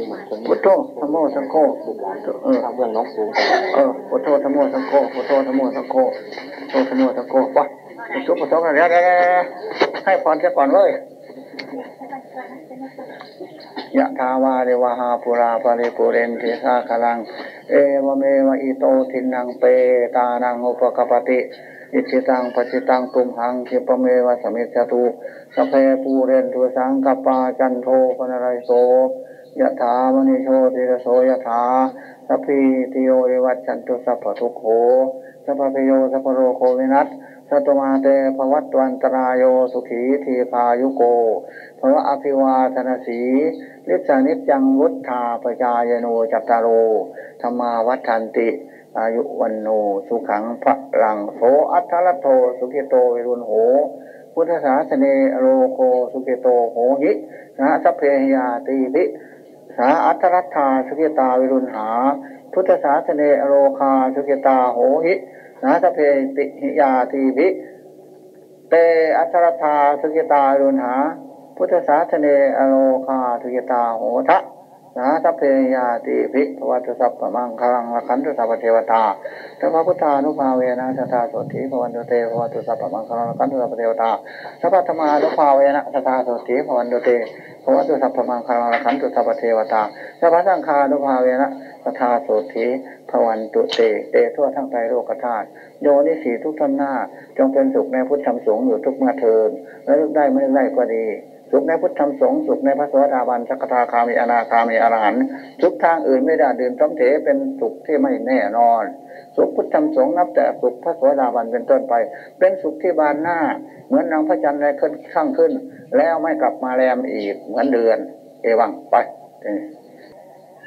พุทโธธรรมโมสังโฆเออทำเรื่องน้องสูงเออพุทโธธรรมโมสังโฆพุทโธธรรมโมสังโฆพุทโธธรรมโมสังโฆไปชุบพุทโธกันเดี๋ยวเดี๋ยวเดี๋ยวให้พรเสียก่อนเลย ยะทาวาเรวหาปุราปริปุเรนติสาคลัง เอวเมวะอิโตทินังเปตานังอุปกปปติ อิจิตังปจิตังตุมหังคิปเมวะสมิจตุสพเพปูเรนตุสังกปาจันโทปนรายโสยะถามณิโชติรโสยะถาสพพิติโยวิวัจจันตุสัพพทุโขสัพพโยสัพพโรโควินัส สัตมาเตภวัตวันตรายโยสุขีทีพายุโกภวะอภิวาทนาสีลิสานิจังวุฒาปจายโนจัตตารโรธรรมาวัฏันติ อายุวันโนสุขังพระลังโสอัทธรัตโทสุขิโตวิรุณโห พุทธศาสเนโลโกสุขิโตโหหินะสัพเพยาติภิสาอัทธรัตธาสุขิตาวิรุณหา พุทธศาสเนโลคาสุขิตาโหหิ นะสเพติหิยาติภิเตอัทธรัตธาสุกิตาวิรุณหา พุทธศาสเนอโลคาทุกิตาโหทะาสัพเพยาติภิภวัตสัพพมังคลังละขันตุสัพพเทวตาสัพพพุทธานุภาเวนะสัทธาโสติภวันตุเตภวัตสัพพมังคลังละขันตุสัพพเทวตาสัพพธรรมานุภาเวนะสัทธาโสติภวันตุเตภวัตสัพพมังคลังละขันตุสัพพเทวตาสัพพสังฆานุภาเวนะสัทธาโสติภวันตุเตเตทั่วทั้งใจโลกธาตุโยนิสีทุกท่านหน้า จงเป็นสุขในพุทธธรรมสงฆ์อยู่ทุกเมื่อเทินและลึกได้ไม่ได้ก็ดี สุขในพุทธธรรมสงฆ์สุขในพระสวัสดาบันสักทาคามีอนาคามีอรหันต์สุขทางอื่นไม่ได้ดื่มสมเถเป็นสุขที่ไม่แน่นอน สุขพุทธธรรมสงฆ์นับแต่สุขพระสวัสดาบันเป็นต้นไป เป็นสุขที่บานหน้า เหมือนนางพระจันทร์ในขึ้นข้างขึ้น แล้วไม่กลับมาแรมอีกเหมือนเดือน เอวังไป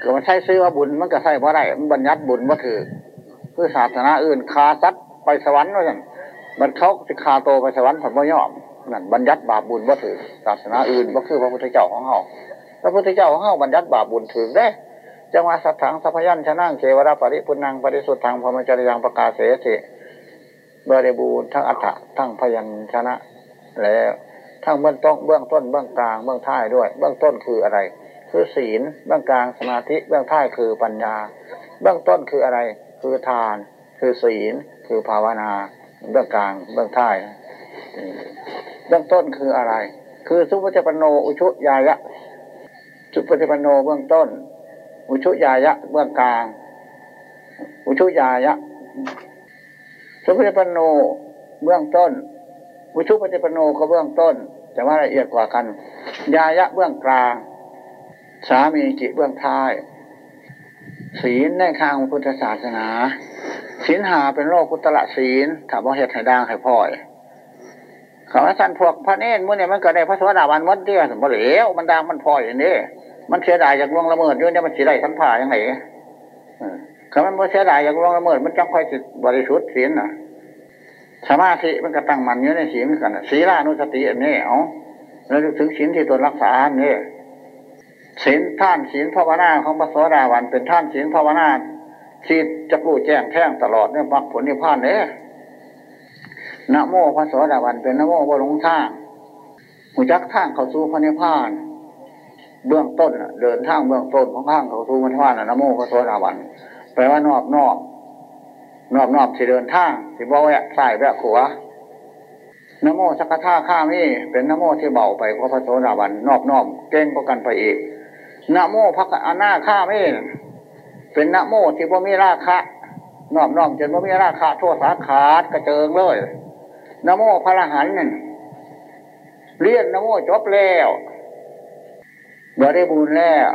ก็มาใช้ซื้อว่าบุญมันก็ใช่เพราะไรมันบัญญัติบุญว่าถือเพื่อศาสนาอื่นคาซัดไปสวรรค์ว่าอย่างมันเขาจะคาโตไปสวรรค์ผมไม่ยอม นั่นบัญญัติบาปบุญว่าถือศาสนาอื่นว่าคือพระพุทธเจ้าของเฮาพระพุทธเจ้าของเฮาบัญญัติบาปบุญถือได้จังหวะสัทถังสัพยัญชนะเกวราปริปุนังปริสุทธังพรมจริยังประกาศเสสิบริบูรณ์ทั้งอัฏฐะทั้งพยัญชนะ แล้วทั้งเบื้องต้นเบื้องต้นเบื้องกลางเบื้องท้ายด้วย เบื้องต้นคืออะไร คือศีลเบื้องกลางสมาธิเบื้องท้ายคือปัญญา เบื้องต้นคืออะไร คือทาน คือศีล คือภาวนา เบื้องกลางเบื้องท้าย เบื้องต้นคืออะไร คือสุปฏิปันโนอุชุยายะ สุปฏิปันโนเบื้องต้น อุชุยายะ เบื้องกลาง อุชุยายะ สุปฏิปันโนเบื้องต้น อุชุปฏิปันโนก็เบื้องต้น แต่ว่าละเอียดกว่ากัน ยายะเบื้องกลาง สามีจิเบื้องท้าย ศีลในทางพุทธศาสนาศีลหาเป็นโลกพุทธละศีลถามว่าเหตุให้ด่างให้พ่อย เขาว่าท่นพวกพระเนรมื่อเนี่ยมันเกิดในพระสวัสดิวันวัดเดียวสมบูรณ์แล้วมันด่างมันพอยอย่างนี้มันเสียดายจากล่วงละเมิดด้วยเนี่ยมันเสียดายทั้งผ่าอย่างไรเขามันไม่เสียดายจากล่วงละเมิดมันจังค่อยสิบริสุทธิ์ศีลน่ะสมาธิมันก็ตั้งมันอยู่ในศีลเหมือนกันศีลานุสติอันนี้เอาแล้วถึงศีลที่ตนรักษาอันนี้ศีลท่านศีลภาวนาของพระโสดาวันเป็นท่านศีลภาวนาที่จะรู้แจ้งแท่งตลอดเนี่ยมรรคผลนิพพานเนี่ย นะโมพระโสดาวันเป็นนะโมบรลงทางหูจักทางเขาสู่พระนิพพาน เบื้องต้นเดินทางเบื้องต้นของทางเขาสู่พระนิพพานนะโมพระโสดาวันแปลว่านอบนอบนอบนอบสิเดินทางสิบ่แวะซ้ายแวะขวานโมสักกะท่าข้ามี่เป็นนโมที่เบาไปเพราะพระโสดาบันนอบนอบเก่งกว่ากันไปอีกนโมพักอนาข้ามีเป็นนโมที่บ่มีราคะ นอบนอบจนบ่มีราคะโทษสาขาดกระเจิงเลย นโมพระรหันนั่นเรียนนโมจบแล้วบริบูรณ์แล้ว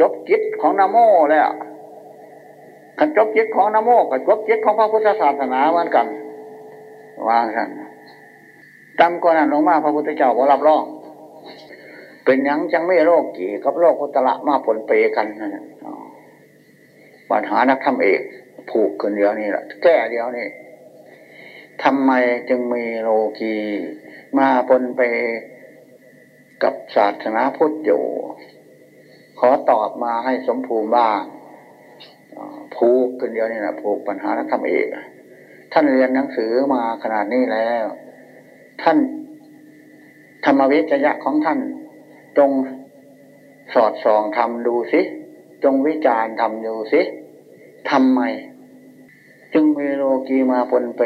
จบกิจของนโมแล้วขันจบจิตของนโมกับจบจิตของพระพุทธศาสนาเหมือนกันวางกันตำกว่านั้นลงมาพระพุทธเจ้าก็รับรอง เป็นยังจังไม่โรคกี่กับโรคพุทธละมาผลเปกันนั่นปัญหานักทำเอก ผูกกันเดียวนี่แหละแก้เดียวนี่ ทำไมจึงมีโลกีมาปนไปกับศาสนาพุทธอยู่ ขอตอบมาให้สมภูมิบ้างผูกกันเดียวนี่แหละผูกปัญหานักธรรมเอกท่านเรียนหนังสือมาขนาดนี้แล้ว ท่านธรรมวิจยะของท่าน จงสอดส่องทำดูสิ จงวิจารณ์ทำดูสิทำไม จึงมีโลกีมาปนเป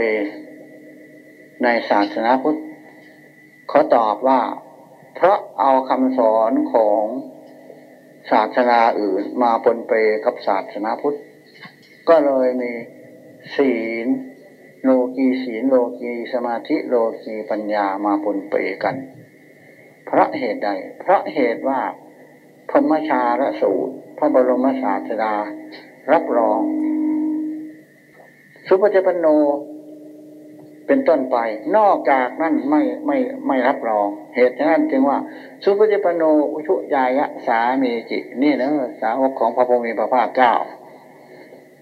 ในศาสนาพุทธเขาตอบว่า เพราะเอาคำสอนของศาสนาอื่นมาปนเปกับศาสนาพุทธ ก็เลยมีศีล โลกีศีล โลกีสมาธิโลกีปัญญามาปนเปกัน เพราะเหตุใด เพราะเหตุว่าพรมชาละสูตร พระบรมศาสดา รับรอง สุปฏิปันโน เป็นต้นไป นอกจากนั้นไม่ไม่ไม่รับรอง เหตุฉะนั้นจึงว่า สุปฏิปโนอุชุยายะสามีจินี่นะสาวกของพระพุทธมีพระภาคเจ้า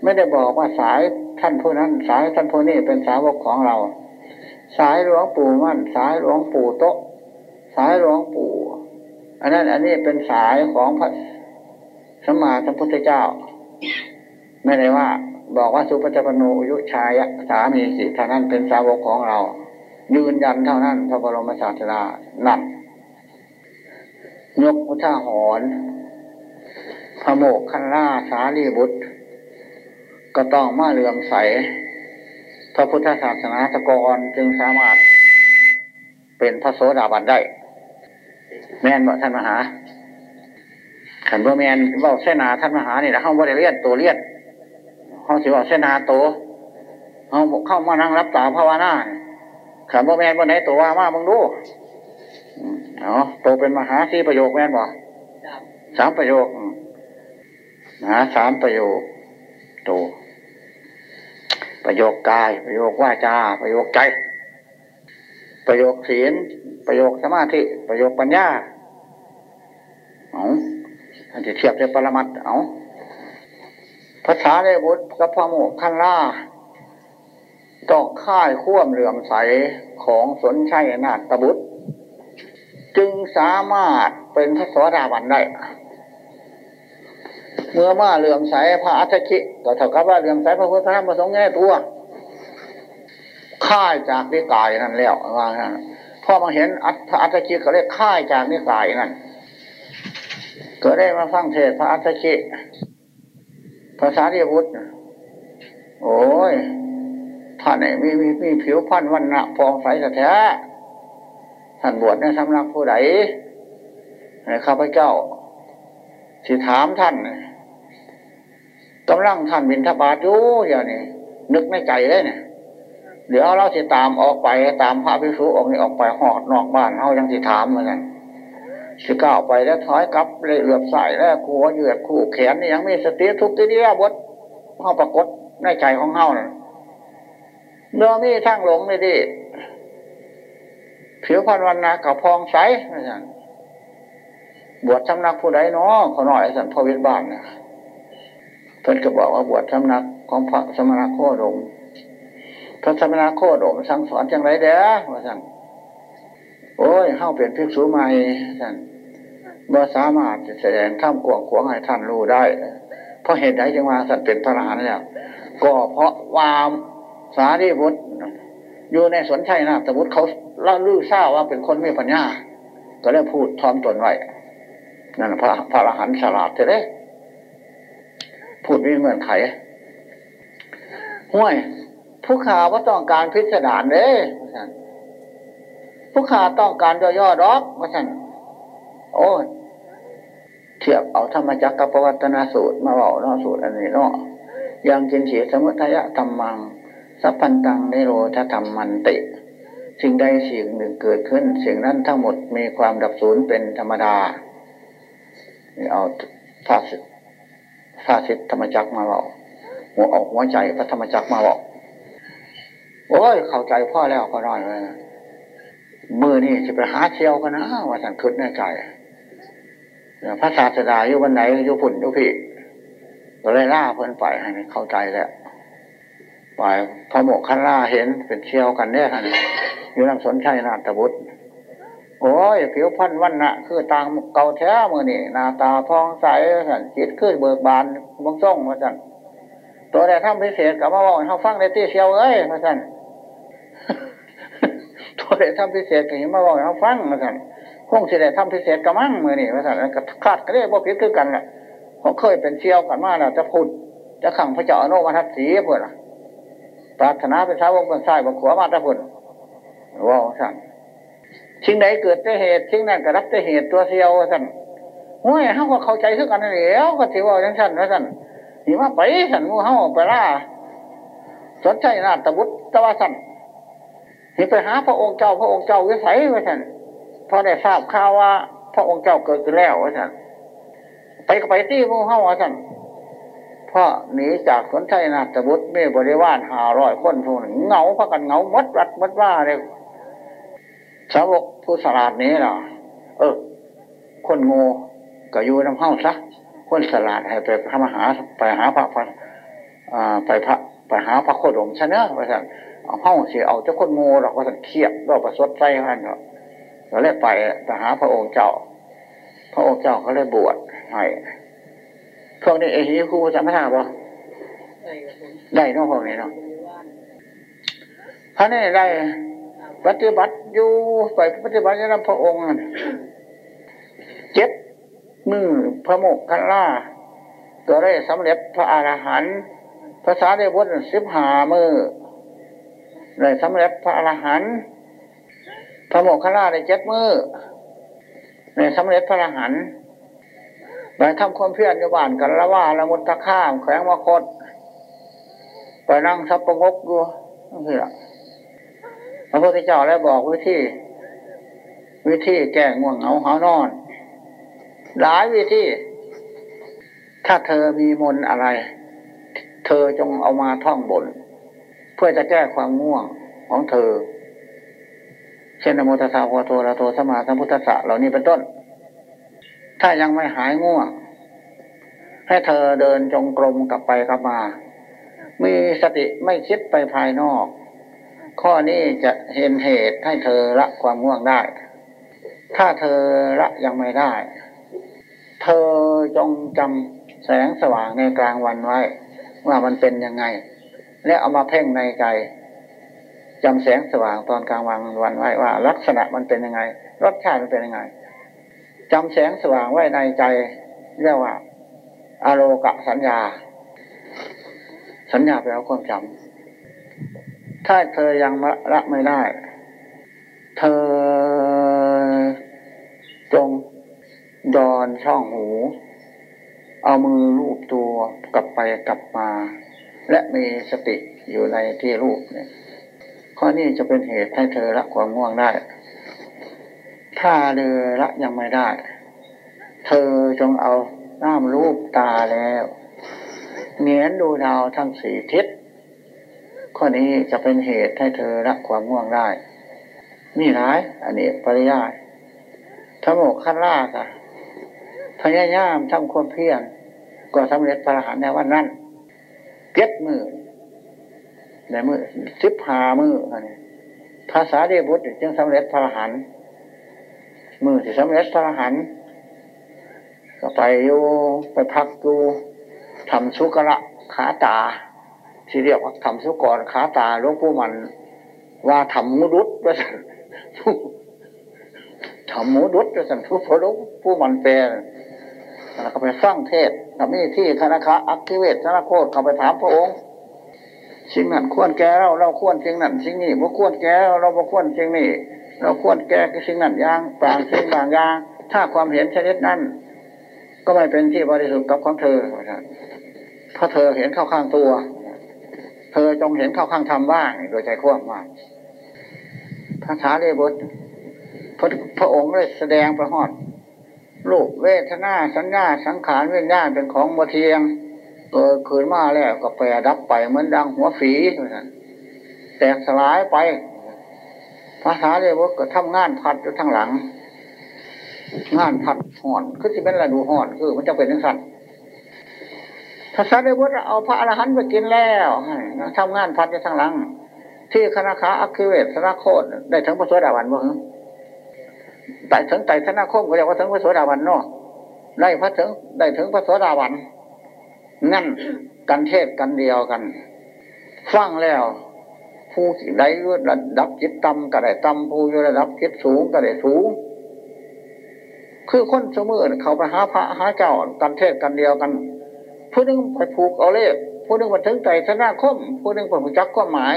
ไม่ได้บอกว่าสายท่านผู้นั้น สายท่านผู้นี้เป็นสาวกของเรา สายหลวงปู่มั่น สายหลวงปู่โตะสายหลวงปู่ อันนั้นอันนี้เป็นสายของพระสมมาสัมพุทธเจ้า ไม่ได้ว่า บอกว่าสุปฏิปันโนอุยุชายะสามีสิท่านั้นเป็นสาวกของเรา ยืนยันเท่านั้นพระบรมศาสดานั่นยกพุทธหอนพระโมกขันล่าสารีบุตร ก็ต้องมาเลื่อมใส พระพุทธศาสนาตะกรจึงสามารถ เป็นพระโสดาบันได้ แม่นบ่ท่านมหาขันบ่แมนเว่าเสนาท่านมหานี่แหละเขาบ่ได้เลียนตัวเลียน เขาสิว่าเสนาโตเขาเข้ามานั่งรับตาภาวนาขันบ่แมนบ่ไหนตัวว่ามามึงดูเอาโตเป็นมหาสี่ประโยคแม่นบ่สามประโยคมหาสามประโยคโตประโยคกาย ประโยคว่าจา ประโยคใจ ประโยคศีลประโยคสมาธิ ประโยคปัญญาเอาอันจะเทียบด้ปรมัตเอา ภาษาได้บุตรกับพระโมกขันล่าต้องค่ายข่วมเหลื่อมใสของสนชัยนาฏบุตร จึงสามารถเป็นพระสวสดาบันได้ เมื่อมาเหลื่อมใสพระอัฏฐิก็เท่ากับว่าเหลื่อมใสพระพุทธธรรมประสงค์แง่ตัวค่ายจากนิกายนั่นแล้วว่างั้นพอมาเห็นอัตพระอัฏฐิก็เรียกค่ายจากนิกายนั่นก็ได้มาฟังเทศพระอัฏฐิ ภาษาที่พุทธโอ้ยท่านไหนมีมีมีผิวพันธ์วันณะฟองใสแท้ท่านบวชในสำนักผู้ใดให้ข้าพเจ้าสิถามท่านกำลังท่านบินทบาทอยู่อย่างนี้นึกในใจเลยเนี่ยเดี๋ยวเราสิตามออกไปตามพระภิกษุองค์นี้ออกไปหอดนอกบ้านเขายังสิถามเหมือนกัน สิก้าวไปแล้วถอยกลับเลยเหลือบใส่แล้วคู่เหยือดคู่แขนนี่ยังมีสติทุกทีเดียวบดเข้าปรากฏในใจของเฮาน่ะเมื่อมีทั้งหลงเลยดิผิวพรรณวันนากับพองใสเหมือนกันบวชสำนักผู้ใดเนาะขอหน่อยสันพวิทบ้านนะเพิ่นก็บอกว่าบวชสำนักของพระสมณโคดมพระสมณโคดมสั่งสอนจังไรเด้อว่าสั่น โอ้ยเข้าเปลี่ยนภิกษุใหม่สั่นบ่สามารถแสดงท่ามกวงขวงให้ท่านรู้ได้ เพราะเหตุใดจึงมาสัตว์เป็นพระอรหันต์แล้วก็เพราะวามสารีบุตรอยู่ในสวนชัยนาฏบุตรเขาเล่าลือทราบว่าเป็นคนมีปัญญา ก็เลยพูดทอมตนไว้นั่นพระพระอรหันต์ฉลาดเท่พูดไม่เหมือนไขห้วยผู้ขาว่าต้องการพิสดารเด้ ผู้ขาต้องการย่อๆดอกว่าท่านโอ้เทียบเอาธรรมจักรกับปวัตนาสูตรมาบอกนอสูตรอันนี้เนาะยังกินเสียสมุทัยธรรมัง สัพพันตังในโรธธรรมมันติ สิ่งใดสิ่งหนึ่งเกิดขึ้น สิ่งนั้นทั้งหมดมีความดับสูญเป็นธรรมดาเอาภาสิภาสิธรรมจักมาบอกหัวออกหัวใจพระธรรมจักมาบอกโอ้ยเข้าใจพ่อแล้วก็นอยเลย มือนี่จะไปหาเที่ยวกันนะว่าสันคืดในใจพระศาสดาอยู่วันไหนอยู่ฝุ่นอยู่พี่ก็เลยล่าเพื่อนไปให้เข้าใจแล้วไปพระโมกขันล่าเห็นเป็นเชี่ยวกันเนี่ยท่านอยู่น้ำสนชัยนาตบุตรโอ้ยผิวพันวันนะคือต่างเก่าแท้มือนี่หน้าตาทองใสสันจิตขึ้นเบิกบานบางส่งมาสันตัวใดทำพิเศษกับมาบอกเขาฟังได้ตีเชียวเอ้ยมาสัน ตัวใดทำพิเศษกับมาบอกเขาฟังมาสั่นคงสิได้ทำพิเศษกับมั่งมือนี่มาสั่นก็คาดก็เรียกว่าพิษคือกันแหละเขเคยเป็นเชี่ยวกันมาแล้วจะพูดจะขังพระเจ้าอนุมาทัศสีเพื่อนปรารถนาเป็นสาวกเป็นสายบางขวามาตะพุ่นว่าสั่งชิงไหนเกิดแต่เหตุชิงนั้นก็รับแต่เหตุตัวเชียวสั่นห้วยเขาก็เข้าใจทึกกันแล้วก็ถือว่าจังสั่นว่าสั่นนี่ว่าไปสั่นงูเฮาไปล่าสนใจนาตบุตรตะวันสั่น นี่ไปหาพระองค์เจ้าพระองค์เจ้าวิสัยว่าสั่นพอได้ทราบข่าวว่า พระองค์เจ้าเกิดขึ้นแล้วว่าสั่นไปก็ไปที่งูเฮาว่าสั่นพ่อหนีจากสนใจนาตบุตรเมื่อบริวารหาร้อยคนทุนเงาพักกันเงามัดรัดมัดว่าเลยสาวกผู้สลาดนี้ล่ะเออ คนโง่ก็อยู่น้ำเฮ้าซะคนสลาดให้ไปพระมหาไปหาพระพระไปพระไปหาพระโคดมชนะว่าสั่น เอาเฮ้าเสียเอาเจ้าคนง่หรอกว่าสันเทียบเราประสดใจกันเนาะเราเลยไปไปหาพระองค์เจ้า พระองค์เจ้าเขาเลยบวชให้พวกนี้เอฮีครูจำไม่ได้ปะได้เนาะพวกนี้เนาะพระนี่ได้ปฏิบัติอยู่ไปปฏิบัติในพระองค์เจ็ดมือพระโมกขันล่าตัวได้สำเร็จพระอรหันต์ภาษาได้พุทธสิบหามือ ได้สำเร็จพระอรหันต์พระโมกขันล่าได้เจ็ดมือได้สำเร็จพระอรหันต์ไปทำความเพียรอยู่บ้านกันละว่าละมุตตะข้ามแขวงมคตไปนั่งสับประงกดูนั่นคือพระพุทธเจ้าแล้วบอกวิธีวิธีแก้ง่วงเหงาหานอน หลายวิธี ถ้าเธอมีมนอะไร เธอจงเอามาท่องบน เพื่อจะแก้ความง่วงของเธอ เช่นนโมตัสสะโพโตระโตสมาสัมพุทธะเหล่านี้เป็นต้น ถ้ายังไม่หายง่วง ให้เธอเดินจงกรมกลับไปกลับมา มีสติไม่คิดไปภายนอก ข้อนี้จะเห็นเหตุให้เธอละความง่วงได้ ถ้าเธอละยังไม่ได้ เธอจงจำแสงสว่างในกลางวันไว้ ว่ามันเป็นยังไง และเอามาเพ่งในใจจำแสงสว่างตอนกลางวันวันไว้ว่า ลักษณะมันเป็นยังไง รสชาติมันเป็นยังไงจำแสงสว่างไว้ในใจเรียกว่าอารกะสัญญา สัญญาแปลว่าความจำถ้าเธอยังละไม่ได้ เธอจงดอนช่องหู เอามือลูบตัวกลับไปกลับมา และมีสติอยู่ในที่รูปเนี่ยข้อนี้จะเป็นเหตุให้เธอละความง่วงได้ ถ้าเรือละยังไม่ได้ เธอจงเอาน้ำรูปตาแล้วเงียนดูดาวทั้งสี่ทิศ ข้อนี้จะเป็นเหตุให้เธอละความง่วงได้ นี่ร้ายอันนี้ปริยายทั้งหมดขั้นลากอะพยายามทำความเพียรก็สำเร็จพระอรหันต์ในวันนั้น เก็ดมือในมือสิบหามืออันนี้ภาษาเดบุตรจึงสำเร็จพระหันมือที่สำเร็จพระหันก็ไปอยู่ไปพักอยู่ทำสุกระขาตาที่เรียกว่าทำสุกรขาตาหลวงปู่มัน ว่าทำมุดุษว่าสันทำมุดุษว่าสันผู้พระผู้มันแปลแล้วก็ไปฟังเทศ กับนี่ที่คณะอักทิเวศธนโคตเขาไปถามพระองค์สิ่งนั้นควรแก่เราเราควรสิ่งนั้นสิ่งนี้บ่ควรแก่เราเราบ่ควรสิ่งนี้เราควรแก่สิ่งนั้นอย่างต่างสิ่งบางอย่างถ้าความเห็นชนิดนั้น ก็ไม่เป็นที่บริสุทธิ์กับของเธอเพราะเธอเห็นเข้าข้างตัว เธอจงเห็นเข้าข้างธรรมบ้างโดยใจควบว่าภาษาเรบุตรพระพระองค์ได้แสดงประหอด รูปเวทนาสัญญาสังขารเวทญาเป็นของบเทียงเกิดขืนมาแล้วก็แปรดับไปเหมือนดังหัวฝีแตกสลายไปภาษาเรียกว่าก็ทำงานพัดอยู่ทางหลัง งานพัดห่อนคือที่เป็นระดูห่อนคือ มันจะเป็นทั้งสั้นภาษาเรียกว่าเอาพระอรหันต์ไปกินแล้วทำงานพัดอยู่ทางหลัง ที่คณะขาอักคิเวศสนาโคตได้ทั้งพระสวดาวันบ่ฮะ แต่ถึงไต่ธนาคมก็เรียกว่าถึงพระโสดาบันเนาะได้พระถึงได้ถึงพระโสดาบันนั่นกันเทศกันเดียวกัน ฟังแล้ว ผู้ได้ระดับจิตต่ำก็ได้ต่ำผู้อยู่ระดับจิตสูงก็ได้สูง คือคนสมือเขาไปหาพระหาเจ้ากันเทศกันเดียวกัน ผู้นึงไปผูกเอาเลขผู้นึงมาถึงไต่ธนาคม ผู้นึงไปผูกจักข้อหมาย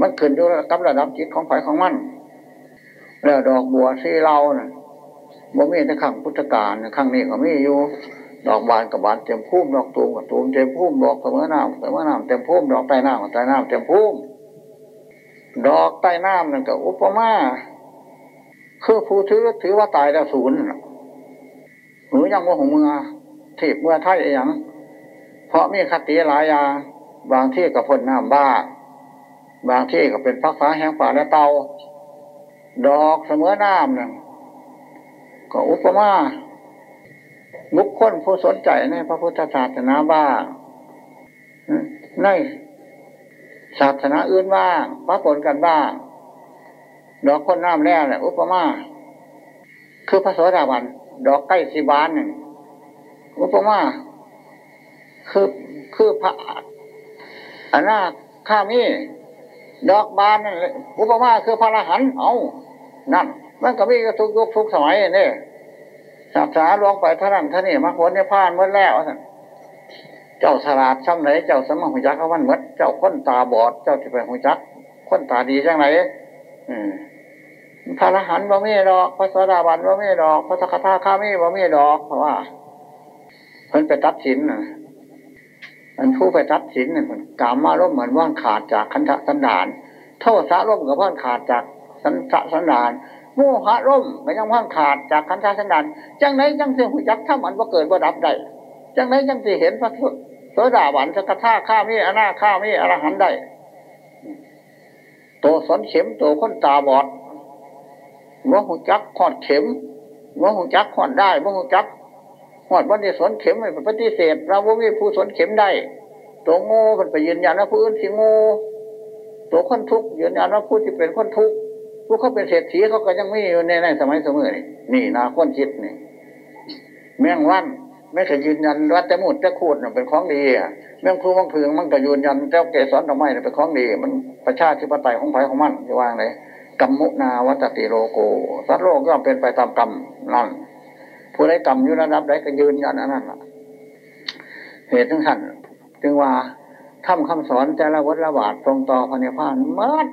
มันขึ้นอยู่กับระดับจิตของฝ่ายของมัน แล้วดอกบัวที่เรานะ่ะบ่มีในขั้งพุทธกาลขั้งนี้ก็มีอยู่ ดอกบานกับบานเต็มพุ่มดอกตูมกับตูมเต็มพุ่มดอกเสมอน้ำเสมอน้ำเต็มพุ่มดอกใต้น้ำใต้น้ำเต็มพุ่มดอกใต้น้ำนั่นก็อุปมาคือผู้ถือถือว่าตายแล้วศูนย์หรือยังว่าของเมืองเที่เมื่อไทยอย่างเพราะมีคติหลายอย่างบางที่กับพ่นน้ำบ้า บางที่ก็เป็นพักฟ้าแห้งป่าและเตา ดอกเสมอน้ำนั่นก็อุปมาบุคคลผู้สนใจในพระพุทธศาสนาบ้างในศาสนาอื่นบ้างปรากฏกันบ้าง ดอกคนน้ำแล้วแหละอุปมาคือพระโสดาบันดอกใกล้สีบานหนึ่งอุปมาคือคือพระอนาข้ามี ดอกบานนั่นอุปมาคือพระอรหันต์เอานั่น มันก็มีทุกยุคทุกสมัยนี่ศาสนาลวงไปท่านั้นท่านี่มาผลเนี่ยพานเมื่อแล้วท่านเจ้าสลาดซ้ำไหนเจ้าสมองหุ่จักเขาวันเมื่อเจ้าค้นตาบอด เจ้าจะไปหุ่จักค้นตาดีจังไหนอืมพระอรหันต์บ่มีดอกพระสดาบันบ่มีดอกพระสกทาข้ามีบ่มีดอกเพราะว่าเพิ่นไปตัดสินน่ะ มันผู้ไปตัดสินเนี่ยกามมาร่มเหมือนว่างขาดจากคันธสันดานโทษสะร่มกับว่างขาดจากสันธสันดานโมหะร่มไม่ยังว่างขาดจากคันธสันดานจังไหนจังเสียหุจักถ้ามันว่าเกิดว่าดับได้จังไหนจังสิเห็นพระโสดาบันสกทาข้ามีอนาข้ามีอรหันได้ตัวสนเข็มตัวคนตาบอดว่าหุจักขอดเข็มว่าหุจักขอดได้ว่าหุจัก หอดวันนี้สนเข็มไม่ปฏิเสธเราว่ามีผู้สนเข็มได้ ตัวโง่เป็นไปยืนยันว่าผู้อื่นสิโง่ตัวคนทุกข์ยืนยันว่าผู้ที่เป็นคนทุกข์ผู้เขาเป็นเศรษฐีเขาก็ยังไม่อยู่ในในสมัยสมัยนี่นี่นาคนคิดนี่แม่งวันไม่เคยยืนยันว่าแต่หมุดแต่ขูดน่ะเป็นของดีอะแม่งครูบางพึงมันก็ยืนยันเจ้าเกสรดอกไม้น่ะเป็นของดี มันประชาธิปไตยของไผของมันจะวางเลยกัมมุนาวัตติโลโกสัตว์โลกก็เป็นไปตามกรรมนั่น ผู้ใดกรรมอยู่ระดับใดก็ยืนยันอันนั้นละเหตุทั้งสั้นจึงว่าทำคำสอนแต่ละวัดละบาทตรงต่อพระนิพพานเมื่อ